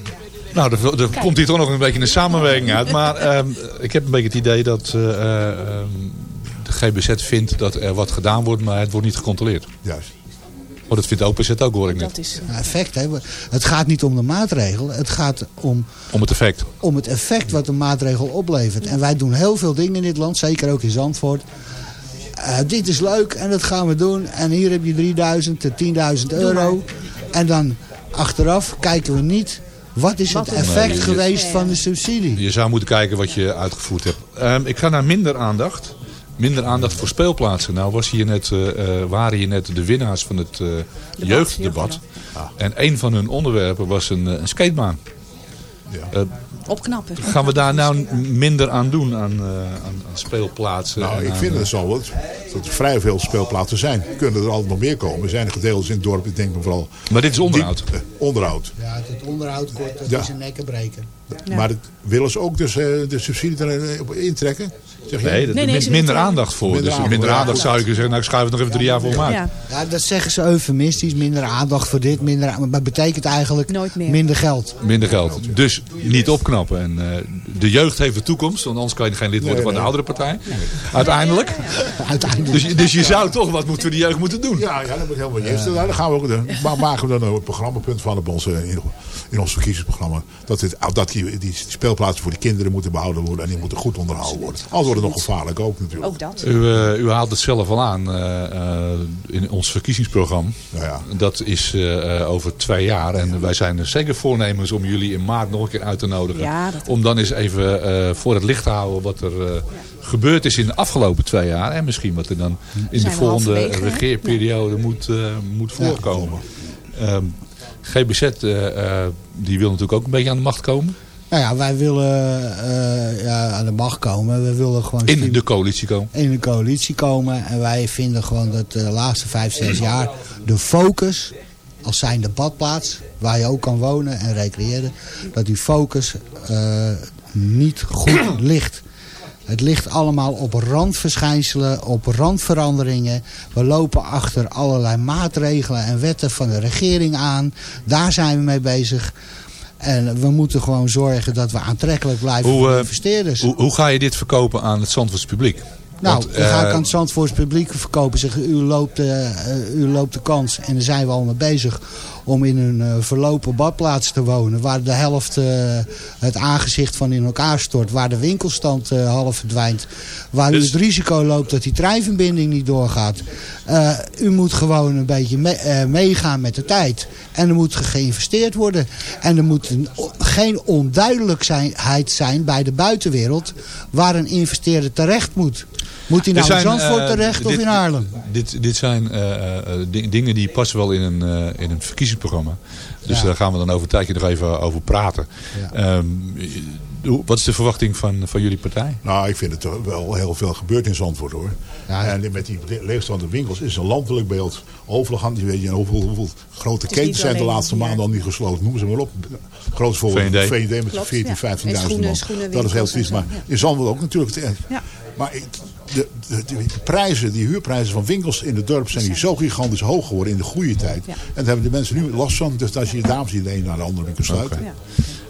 Nou, er, er komt hier toch nog een beetje een samenwerking uit. Maar ehm, ik heb een beetje het idee dat eh, eh, ehm, GBZ vindt dat er wat gedaan wordt, maar het wordt niet gecontroleerd. Juist. Oh, dat vindt OPZ ook, hoor ik net. Dat is... Nou, effect, hè. Het gaat niet om de maatregel. Het gaat om, Om het effect. om het effect wat een maatregel oplevert. En wij doen heel veel dingen in dit land. Zeker ook in Zandvoort. Eh, dit is leuk en dat gaan we doen. En hier heb je 3000, eh, 10.000 euro. En dan achteraf kijken we niet... Wat is het effect geweest van de subsidie? Je zou moeten kijken wat je uitgevoerd hebt. Ehm, ik ga naar minder aandacht. Minder aandacht voor speelplaatsen. Nou was hier net, eh, eh, waren hier net de winnaars van het eh, jeugddebat. En een van hun onderwerpen was een, een skatebaan. Ja. Eh, Opknappen. gaan we daar nou minder aan doen aan, eh, aan, aan speelplaatsen? Nou, ik aan, vind het zo dat dat er vrij veel speelplaatsen zijn. Kunnen er altijd nog meer komen. Er zijn gedeeltes in het dorp, ik denk dan vooral... Maar dit is onderhoud. onderhoud. Ja, het onderhoud kort, dat Ja. is een nekken breken. Maar het, willen ze ook dus eh, de subsidie er op intrekken? Zeg je? Nee, dat- Nee, nee, min- ze minder aandacht voor. Minder dus aandacht, minder aandacht zou je kunnen zeggen, nou ik schuif het nog even drie jaar voor me. Ja. Ja, dat zeggen ze eufemistisch. Minder aandacht voor dit, minder, maar dat betekent eigenlijk Nooit meer. minder geld. Minder geld. Dus niet opknappen. En eh, de jeugd heeft de toekomst, want anders kan je geen lid worden Nee, van de oudere partij. Uiteindelijk. Uiteindelijk. Dus, je- dus je zou toch wat moeten voor de jeugd moeten doen. Ja, ja, dat moet helemaal juist. Nou, Dan gaan we ook, dan ma- maken we dan een programmapunt van op onze, in, in ons verkiezingsprogramma. Dat, dit, dat die, die speelplaatsen voor die kinderen moeten behouden worden en die moeten goed onderhouden worden. Wordt het nog gevaarlijk ook natuurlijk. Ook dat. U, eh, u haalt het zelf al aan eh, eh, in ons verkiezingsprogramma. Nou ja. Dat is eh, eh, over twee jaar. En wij zijn er zeker voornemens om jullie in maart nog een keer uit te nodigen. Ja, dat- Om dan eens even eh, voor het licht te houden wat er eh, gebeurd is in de afgelopen twee jaar. En misschien wat er dan in de Zijn volgende regeerperiode moet, eh, moet voorkomen. Ehm, GBZ die wil natuurlijk ook een beetje aan de macht komen. Nou ja, wij willen eh, ja, aan de macht komen. We willen gewoon In de coalitie komen. in de coalitie komen. En wij vinden gewoon dat de laatste vijf, zes jaar de focus als zijnde badplaats, waar je ook kan wonen en recreëren, dat die focus eh, niet goed [clears throat] ligt. Het ligt allemaal op randverschijnselen, op randveranderingen. We lopen achter allerlei maatregelen en wetten van de regering aan. Daar zijn we mee bezig. En we moeten gewoon zorgen dat we aantrekkelijk blijven Hoe, voor eh, investeerders. Hoe, hoe ga je dit verkopen aan het Zandvoorts publiek? Nou, Want, ga ik eh, aan het Zandvoorts publiek verkopen. Zeggen, u loopt, eh, u loopt de kans, en daar zijn we al mee bezig, om in een eh, verlopen badplaats te wonen. Waar de helft eh, het aangezicht van in elkaar stort. Waar de winkelstand eh, half verdwijnt. Waar u Dus- het risico loopt dat die treinverbinding niet doorgaat. U moet gewoon een beetje me- meegaan met de tijd. En er moet ge- geïnvesteerd worden. En er moet een- geen onduidelijkheid zijn bij de buitenwereld waar een investeerder terecht moet. Moet hij Er nou in Zandvoort eh, terecht of dit- in Haarlem? Dit, dit zijn eh, eh, di- dingen die passen wel in een, eh, in een verkiezingsprogramma. Dus Ja. daar gaan we dan over een tijdje nog even over praten. Ehm, wat is de verwachting van, van jullie partij? Nou, ik vind het toch wel heel veel gebeurd in Zandvoort hoor. En met die le- leegstaande winkels is een landelijk beeld. Overal gaan die, weet je, hoeveel, hoeveel grote ketens zijn de laatste maanden al niet gesloten. Noem ze maar op. Groot voorbeeld. VND. VND met Klopt, 14, ja. 15.000 En schoenen- man. Dat is heel triest. Maar ja. in Zandvoort ook natuurlijk. Ja. Maar ik- de, de, de prijzen, die huurprijzen van winkels in het dorp zijn hier zo gigantisch hoog geworden in de goede tijd. Ja. En daar hebben de mensen nu last van. Dus als je je dames die de een naar de andere winkel sluiten. Ja.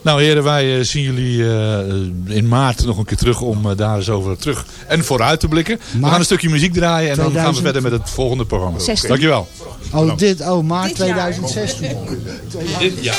Nou heren, wij eh, zien jullie eh, in maart nog een keer terug om eh, daar eens over terug en vooruit te blikken. We gaan een stukje muziek draaien en dan gaan we 2000. verder met het volgende programma. 16. Dankjewel. Oh, dit, oh maart Dit jaar. 2016. Dit, ja.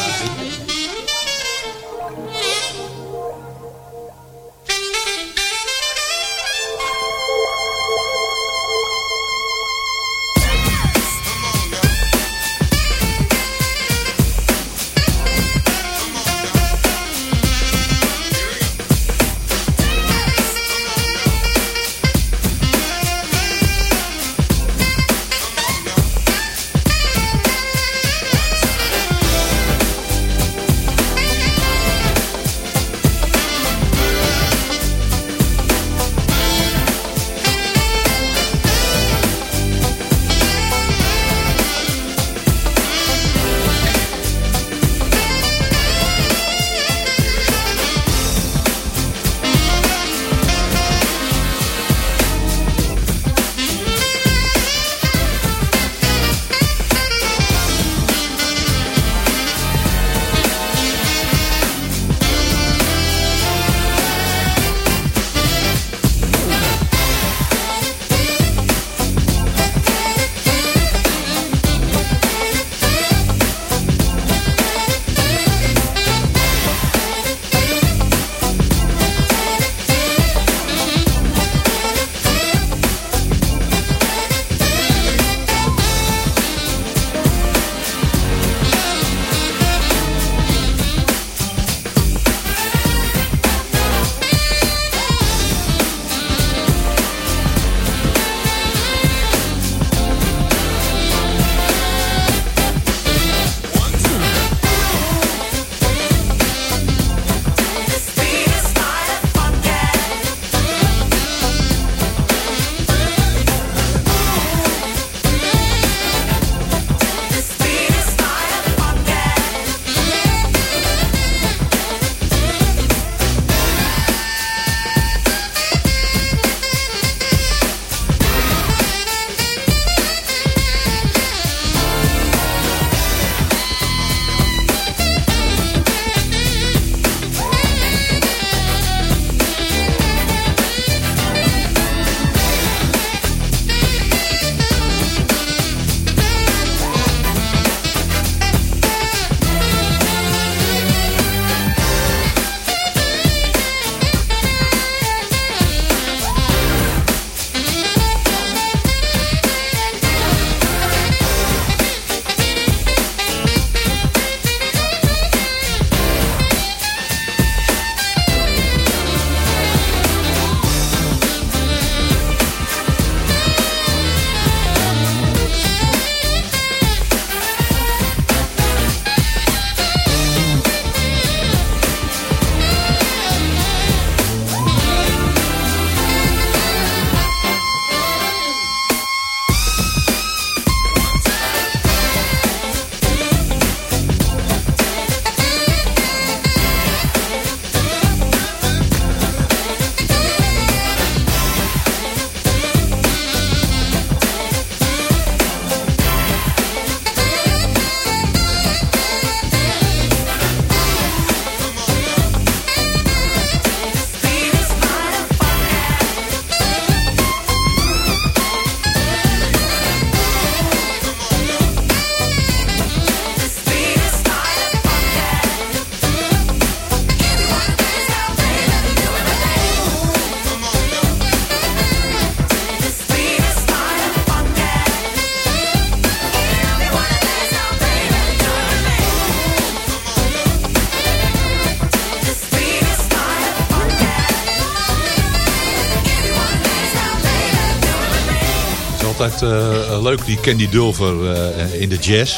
Altijd eh, leuk, die Candy Dulver eh, in de jazz.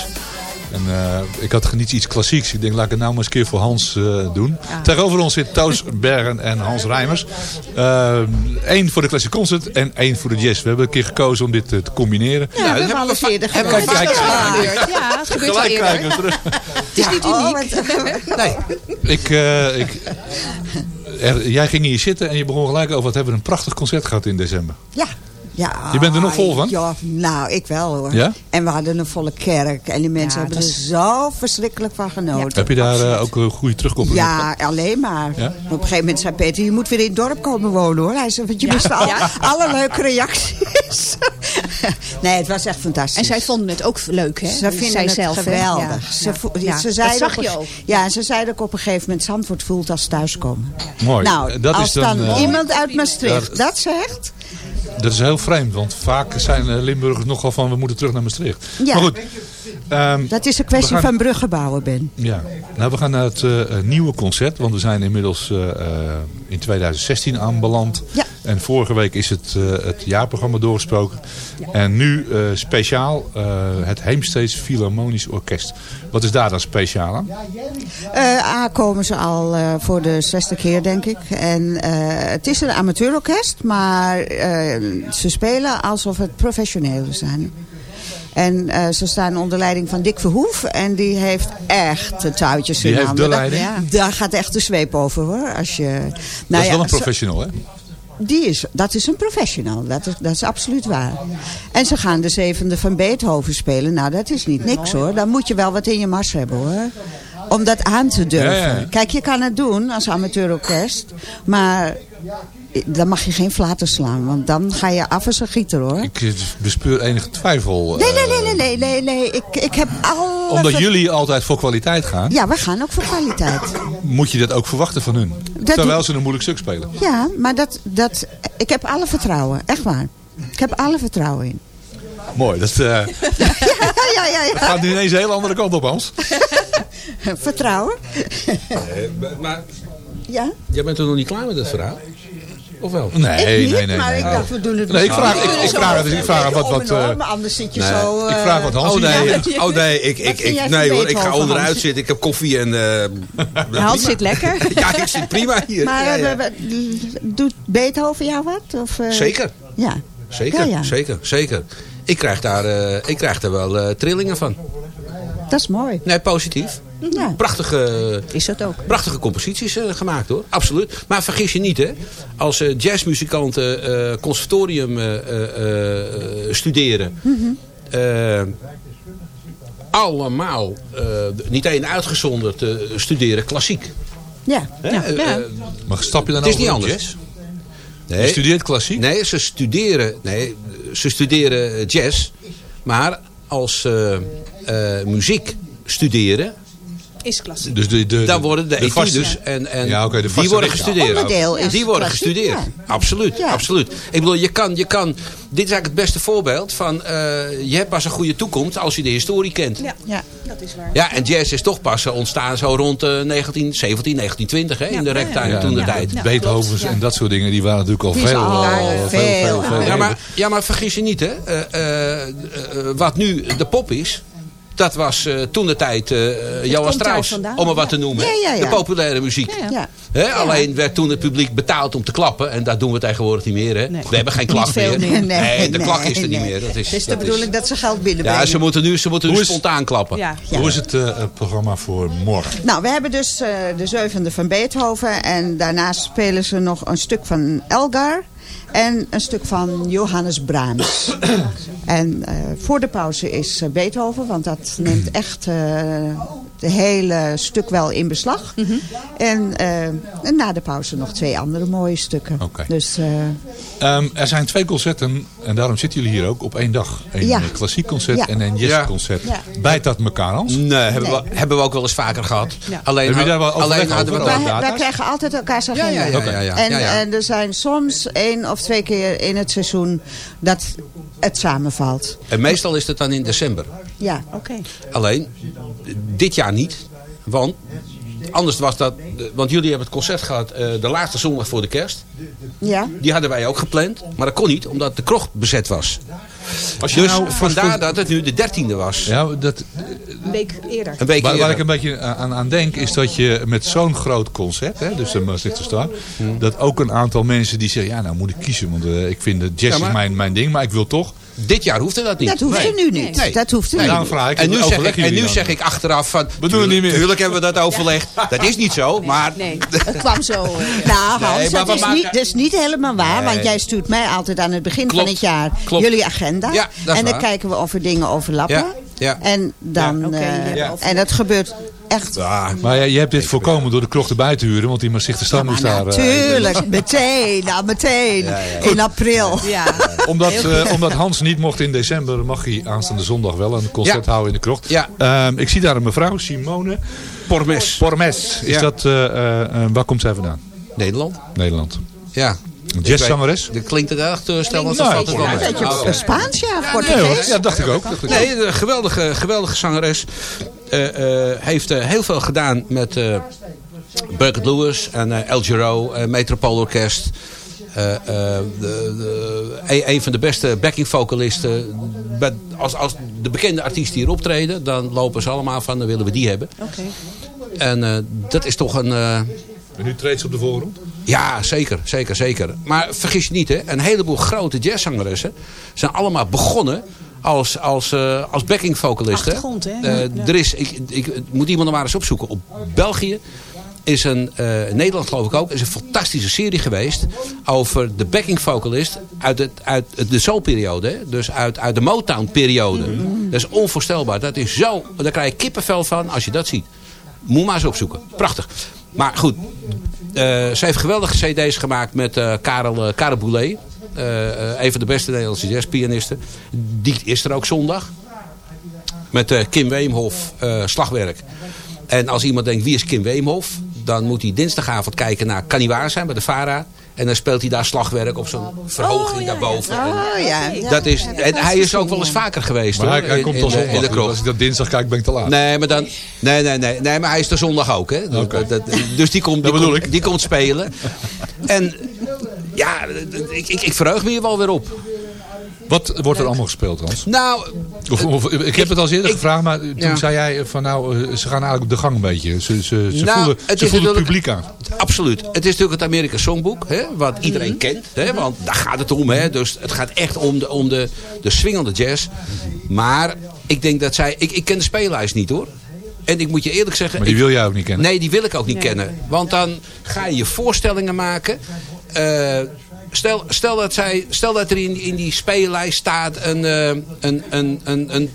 En eh, ik had geniet iets klassieks. Ik denk, laat ik het nou maar eens een keer voor Hans eh, doen. Tegenover ons zit Toos Bergen en Hans Rijmers. Eén voor de Classic Concert en één voor de jazz. We hebben een keer gekozen om dit eh, te combineren. Ja, we hebben alle vier de Kijk, gedaan. kijk, kijk. Ja, het gebeurt Gelijk krijgen we eerder. terug. Het is niet uniek. [laughs] Nee. Ik, eh, ik, er- jij ging hier zitten en je begon gelijk over... wat hebben we een prachtig concert gehad in december. Ja. Ja, Je bent er nog vol van? Ja, nou, ik wel hoor. Ja? En we hadden een volle kerk. En die mensen Ja, hebben er zo verschrikkelijk van genoten. Heb je daar eh, ook een goede terugkoppeling op Ja, alleen maar. Ja? Op een gegeven moment zei Peter, je moet weer in het dorp komen wonen hoor. Hij zei, want je mist al, alle leuke reacties. [laughs] nee, het was echt fantastisch. En zij vonden het ook leuk, hè? Ze vinden zij het zelf, geweldig. Ja. Ze, vo- Ja, ze dat zeiden zag je ook. Ja, en ze zeiden ook op een gegeven moment... Zandvoort voelt als thuiskomen. Mooi. Nou, Dat is als dan, dan, eh, iemand uit Maastricht dat zegt... Dat is heel vreemd, want vaak zijn eh, Limburgers nogal van... we moeten terug naar Maastricht. Ja. Maar goed. ehm, Dat is een kwestie gaan- van bruggen bouwen, Ben. Ja, nou we gaan naar het eh, nieuwe concert, want we zijn inmiddels eh, in 2016 aanbeland. Ja. En vorige week is het, eh, het jaarprogramma doorgesproken. En nu eh, speciaal eh, het Heemsteeds Philharmonisch Orkest. Wat is daar dan speciaal aan? A komen ze al voor de zesde keer, denk ik. En het is een amateurorkest, maar ze spelen alsof het professionelen zijn. En ze staan onder leiding van Dick Verhoef. En die heeft echt de touwtjes Die in heeft handen. de leiding? Daar, daar gaat echt de zweep over hoor. Als je, dat nou is ja, wel een professional, hè? Die is, dat is een professional. Dat is, dat is absoluut waar. En ze gaan de zevende van Beethoven spelen. Nou, dat is niet niks hoor. Dan moet je wel wat in je mars hebben hoor. Om dat aan te durven. Ja, ja. Kijk, je kan het doen als amateurorkest. Maar dan mag je geen flaten slaan. Want dan ga je af als een gieter hoor. Ik eh, bespeur enige twijfel. Nee, eh, nee, nee, nee, nee, nee, nee. Ik, ik heb alle... Omdat jullie altijd voor kwaliteit gaan, Ja, we gaan ook voor kwaliteit. moet je dat ook verwachten van hun. Dat Terwijl ze een moeilijk stuk spelen. Ja, maar dat, dat, ik heb alle vertrouwen. Echt waar. Ik heb alle vertrouwen in. Mooi, dat, eh, [laughs] Ja, ja, ja. dat gaat nu ineens een hele andere kant op, Hans. [laughs] Vertrouwen? maar Ja? jij bent er nog niet klaar met het verhaal? Of wel? Nee, Ik niet, nee, nee. maar nee. ik dacht, we doen het Nee, ik vraag, ik, ik vraag, ik vraag wat, wat, en eh, om, anders zit je nee, zo... ik eh, vraag wat Hans Oh nee, Ja. oh, nee ik, ik, ik, nee hoor, ik ga onderuit zitten. Ik heb koffie en... eh, Hans zit lekker. [laughs] ja, ik zit prima hier. Maar Ja, ja. eh, doet Beethoven jou wat? Of, eh? Zeker, Ja. zeker, Ja, ja. zeker, zeker. Ik krijg daar, eh, ik krijg daar wel eh, trillingen van. Dat is mooi. Nee, positief. Ja. Prachtige, Is dat ook. prachtige composities eh, gemaakt hoor, absoluut. Maar vergis je niet hè, als eh, jazzmuzikanten eh, conservatorium eh, eh, eh, studeren... eh, allemaal, eh, niet één uitgezonderd, eh, studeren klassiek. Ja. Ja. Ja. Maar stap je dan het is niet anders. jazz? Nee. Je studeert klassiek? Nee, ze studeren, nee, ze studeren jazz. Maar als ze eh, muziek studeren, Is klassiek. Dus de, de, dan worden de, de vaste- etudes en, en Ja, de die worden gestudeerd. Onderdeel is die worden klassiek, gestudeerd. ja. Absoluut, Ja. absoluut. Ik bedoel, je kan, je kan, dit is eigenlijk het beste voorbeeld van, eh, je hebt pas een goede toekomst als je de historie kent. Ja, Ja. dat is waar. Ja, en jazz is toch pas eh, ontstaan zo rond eh 1917, 1920 hè, in de racktime ja. toen de Ja. tijd. Ja. Beethovens en dat soort dingen, die waren natuurlijk al is veel, al al, veel. Ja maar, ja, maar vergis je niet, hè. Eh, eh, eh, wat nu de pop is... Dat was eh, toen de tijd eh Johan Strauss, om er wat ja. te noemen. Ja, ja, ja. De populaire muziek. Ja, ja. Ja. Hè, Alleen werd toen het publiek betaald om te klappen. En dat doen we tegenwoordig niet meer. Hè? Nee. We hebben geen klak meer. meer. Nee, de nee, klak is er niet meer. Dat is, Het is de bedoeling dat ze geld binnenbrengen. Ja, ze moeten nu, ze moeten nu Hoe is- spontaan klappen. Ja. Ja. Hoe is het eh, het programma voor morgen? Nou, we hebben dus eh, de zevende van Beethoven. En daarnaast spelen ze nog een stuk van Elgar. En een stuk van Johannes Brahms. [coughs] en eh, voor de pauze is eh, Beethoven. Want dat neemt echt eh het hele stuk wel in beslag. en, eh, en na de pauze nog twee andere mooie stukken. Oké. Dus eh, Ehm, er zijn twee concerten, en daarom zitten jullie hier ook, op één dag. Een Ja. eh, klassiek concert Ja. en een jazzconcert. Ja. Bijt dat elkaar? Nee, hebben, We, hebben we ook wel eens vaker gehad. Alleen, Heb je daar wel alleen hadden we wij, krijgen altijd elkaars Ja, agenda. ja, ja, ja, ja. En, ja, ja. en er zijn soms één of twee keer in het seizoen dat het samenvalt. En meestal is het dan in december. Ja. Oké. Alleen, dit jaar niet. Want anders was dat... Want jullie hebben het concert gehad eh, de laatste zondag voor de kerst. Ja. Die hadden wij ook gepland. Maar dat kon niet, omdat de krocht bezet was. Als je Dus nou vandaar voor- dat het nu de dertiende was. Ja, dat, Een week eerder. Een week waar, ik een beetje aan, aan denk is dat je met zo'n groot concert, hè, dus de Maastrichter Star, Hmm. dat ook een aantal mensen die zeggen, ja nou moet ik kiezen, want eh, ik vind de jazz Ja, maar- is mijn, mijn ding, maar ik wil toch. Dit jaar hoefde dat niet. Dat hoeft Nee. er nu niet. Nee. Dat hoeft er Nee. nu niet. vraag ik, En nu, zeg ik, en nu zeg ik achteraf van... We doen het niet meer. Tuurlijk hebben we dat overlegd. Dat is niet zo, maar... Nee, het kwam zo. eh, Nou, Nee, Hans, dat, is maken- niet, dat is niet helemaal waar. Nee. Want jij stuurt mij altijd aan het begin Klopt. van het jaar Klopt. jullie agenda. Ja, dat is en dan waar. kijken we of er dingen overlappen. Ja, ja. En, dan, Oké, eh, Ja. en dat gebeurt echt. Ja, Maar ja, je hebt dit voorkomen door de krocht erbij te huren, want die Maastrichter Star moest daar... eh, Natuurlijk, meteen, nou meteen. In april. Ja. omdat, eh, omdat Hans niet mocht in december, mag hij aanstaande zondag wel een concert Ja. houden in de krocht. Ja. Ehm, ik zie daar een mevrouw, Simone Pormes. Pormes. Is Ja. dat, eh, eh, eh, waar komt zij vandaan? Nederland. Nederland. Ja. Een jazzzangeres? Dat klinkt het erg teleurstellend. Nou, of valt het wel ja, mee? Weet je, Ah, oké. Spaans, ja, Portugees. ja, dacht ik ook. Dacht ik ook. Nee, een geweldige, geweldige zangeres. Eh, eh, heeft eh, heel veel gedaan met eh Burkett Lewis en eh, El Giro, eh Metropoolorkest. Eh, eh, de, de, een, een van de beste backing vocalisten. Met- Als, als de bekende artiesten hier optreden, dan lopen ze allemaal van, dan willen we die hebben. Oké. En eh, dat is toch een... En nu treedt ze op de voorgrond? ja, zeker, zeker, zeker. Maar vergis je niet, hè, een heleboel grote jazzzangeressen zijn allemaal begonnen als, als, eh, als backing vocalisten. Achtergrond, hè? Eh, Ja. Er is, ik, ik, moet iemand nog maar eens opzoeken. Op België is een, eh, Nederland geloof ik ook, is een fantastische serie geweest over de backing vocalist uit, het, uit de soulperiode. hè. Dus uit, uit de Motown periode. Dat is onvoorstelbaar. Dat is zo, daar krijg je kippenvel van als je dat ziet. Moet maar eens opzoeken. Prachtig. Maar goed, eh, ze heeft geweldige cd's gemaakt met eh, Karel, uh, Karel Boulet. Eh, eh, een van de beste Nederlandse jazzpianisten. Die is er ook zondag. Met eh, Kim Weemhof, eh, slagwerk. En als iemand denkt, wie is Kim Weemhof? Dan moet hij dinsdagavond kijken naar Kan waar zijn bij de VARA. En dan speelt hij daar slagwerk op zo'n verhoging daarboven. En Oh ja. dat is, en hij is ook wel eens vaker geweest Maar hoor, hij, hij in- komt al de- in zondag. de. Als ik dat dinsdag kijk, ben ik te laat. Nee, maar dan, nee, nee, nee, nee, maar hij is er zondag ook. Hè? Dat- dat- dus die komt, die, bedoel komt, ik. die komt spelen. En ja, ik, ik, ik verheug me hier wel weer op. Wat wordt er allemaal gespeeld, Hans? Nou, Of, of, ik heb het al eens eerder Ik- gevraagd, maar toen Ja. zei jij van nou, eh, ze gaan eigenlijk op de gang een beetje. Ze, ze, ze Nou, voelen, het ze is voelen het publiek aan. absoluut. Het is natuurlijk het Amerika Songboek, hè, wat iedereen kent. Hè, want daar gaat het om. Hè, dus het gaat echt om de, om de, de swingende jazz. Maar ik denk dat zij... Ik, ik ken de speellijst niet hoor. En ik moet je eerlijk zeggen... Maar die ik- wil jij ook niet kennen. Nee, die wil ik ook niet kennen. Want dan ga je je voorstellingen maken. Eh, stel, stel, dat zij, stel dat er in, in die speellijst staat een, eh, een, een, een, een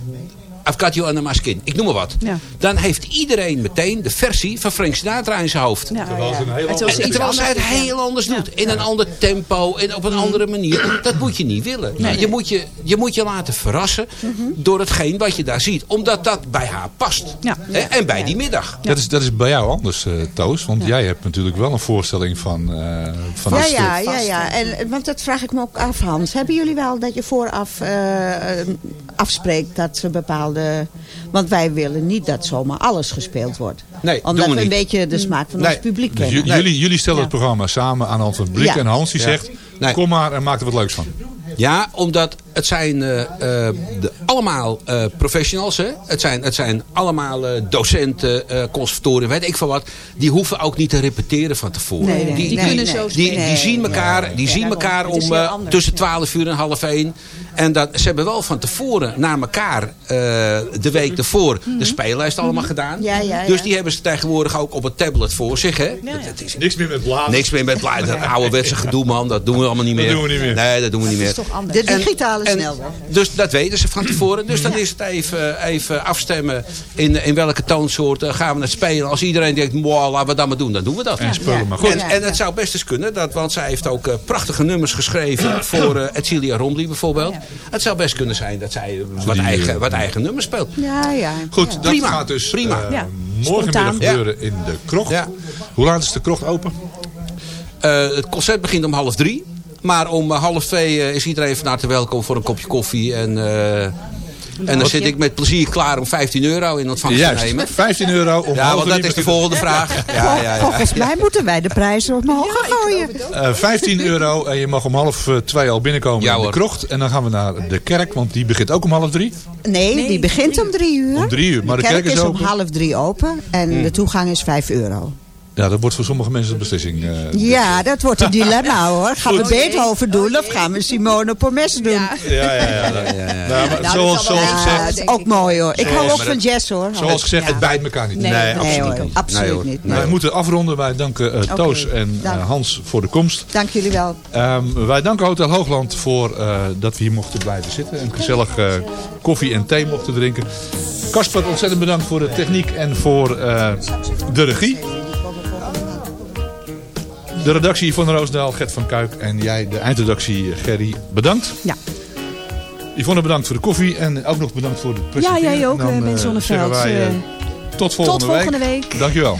I've got you under my skin. Ik noem maar wat. Ja. Dan heeft iedereen meteen de versie van Frank Sinatra in zijn hoofd. Ja, Terwijl ze heel Het Terwijl zij heel anders doet. In een ander tempo. En op een andere manier. Dat moet je niet willen. Je, moet je, je moet je laten verrassen. Door hetgeen wat je daar ziet. Omdat dat bij haar past. En bij die middag. Dat, is, dat is bij jou anders, eh, Toos. Want jij hebt natuurlijk wel een voorstelling van, eh van Ja, het ja, stuk. ja, ja. En, want dat vraag ik me ook af, Hans. Hebben jullie wel dat je vooraf eh, afspreekt dat ze bepaalde... Want wij willen niet dat zomaar alles gespeeld wordt. Nee, Omdat doen we we een beetje de smaak van Nee. ons publiek Dus kennen. jullie, jullie stellen het programma samen aan de hand van het publiek. Ja. En Hans die Ja. zegt, Nee. kom maar en maak er wat leuks van. Ja, omdat het zijn eh, eh, de, allemaal eh, professionals. Hè? Het, zijn, het zijn allemaal eh, docenten, eh conservatorium, weet ik veel wat. Die hoeven ook niet te repeteren van tevoren. Nee, nee, die, Die kunnen nee. zo die, spelen. die zien elkaar, die zien daarom. elkaar om eh, tussen ja. 12 uur en half 1. En dat, ze hebben wel van tevoren naar elkaar eh, de week ervoor de speellijst allemaal gedaan. Mhm. Ja, ja, ja. Dus die hebben ze tegenwoordig ook op het tablet voor zich. Hè? ja. Dat, dat is Niks meer met blazen. niks meer met blij. Dat ouderwetse gedoe man, dat doen we allemaal niet Dat meer. doen we niet meer. Nee, dat doen we niet meer. is toch anders. De digitale En-. Dus dat weten ze van tevoren. Dus dan is het even, even afstemmen in, in welke toonsoort eh, gaan we het spelen. Als iedereen denkt, wow, laten we dat maar doen, dan doen we dat. En spullen maar goed. En, en het zou best eens kunnen, dat, want zij heeft ook eh, prachtige nummers geschreven voor eh Edcilia Romley bijvoorbeeld. Het zou best kunnen zijn dat zij eh, wat, die, eigen, eh, wat eigen nummers speelt. Ja, ja. Goed, dat Prima, gaat dus prima. eh, Ja. morgenmiddag Spontaan. gebeuren in de krocht. Ja. Hoe laat is de krocht open? Eh, het concert begint om half drie. Maar om eh, half twee eh, is iedereen van harte welkom voor een kopje koffie. En, eh, En dan zit ik met plezier klaar om 15 euro in ontvangst te Juist, nemen. 15 euro om Ja, want dat is de volgende vraag. Ja, ja, ja. Volgens mij moeten wij de prijzen omhoog gaan gooien. Eh, 15 euro en je mag om half eh, twee al binnenkomen Ja, in de hoor. krocht. En dan gaan we naar de kerk, want die begint ook om half drie. Nee, die begint om drie uur. Om drie uur, maar de kerk is om open. half drie open en Hmm. de toegang is vijf euro. Ja, dat wordt voor sommige mensen een beslissing. eh, Ja, dat wordt een [laughs] dilemma hoor. Gaan we. Beethoven doen of gaan we Simone Pommes doen? Ja, Ja, ja, ja. Nou, Nou, zoals, gezegd, dat is ook mooi hoor. Ik hou ook van jazz hoor. zoals gezegd, het bijt elkaar niet. Nee, absoluut niet. Wij Nee. moeten afronden. Wij danken eh, Toos en eh. Hans voor de komst. Dank jullie wel. Ehm, wij danken Hotel Hoogland voor eh, dat we hier mochten blijven zitten. En gezellig eh, koffie en thee mochten drinken. Kasper, ontzettend bedankt voor de techniek en voor eh, de regie. De redactie van Roosdaal, Gert van Kuik en jij, de eindredactie Gerry, bedankt. Ja. Yvonne, bedankt voor de koffie en ook nog bedankt voor de presentatie. jij ook, eh, Ben eh, Zonneveld. wij, eh, Eh, tot volgende, tot volgende week. Dankjewel.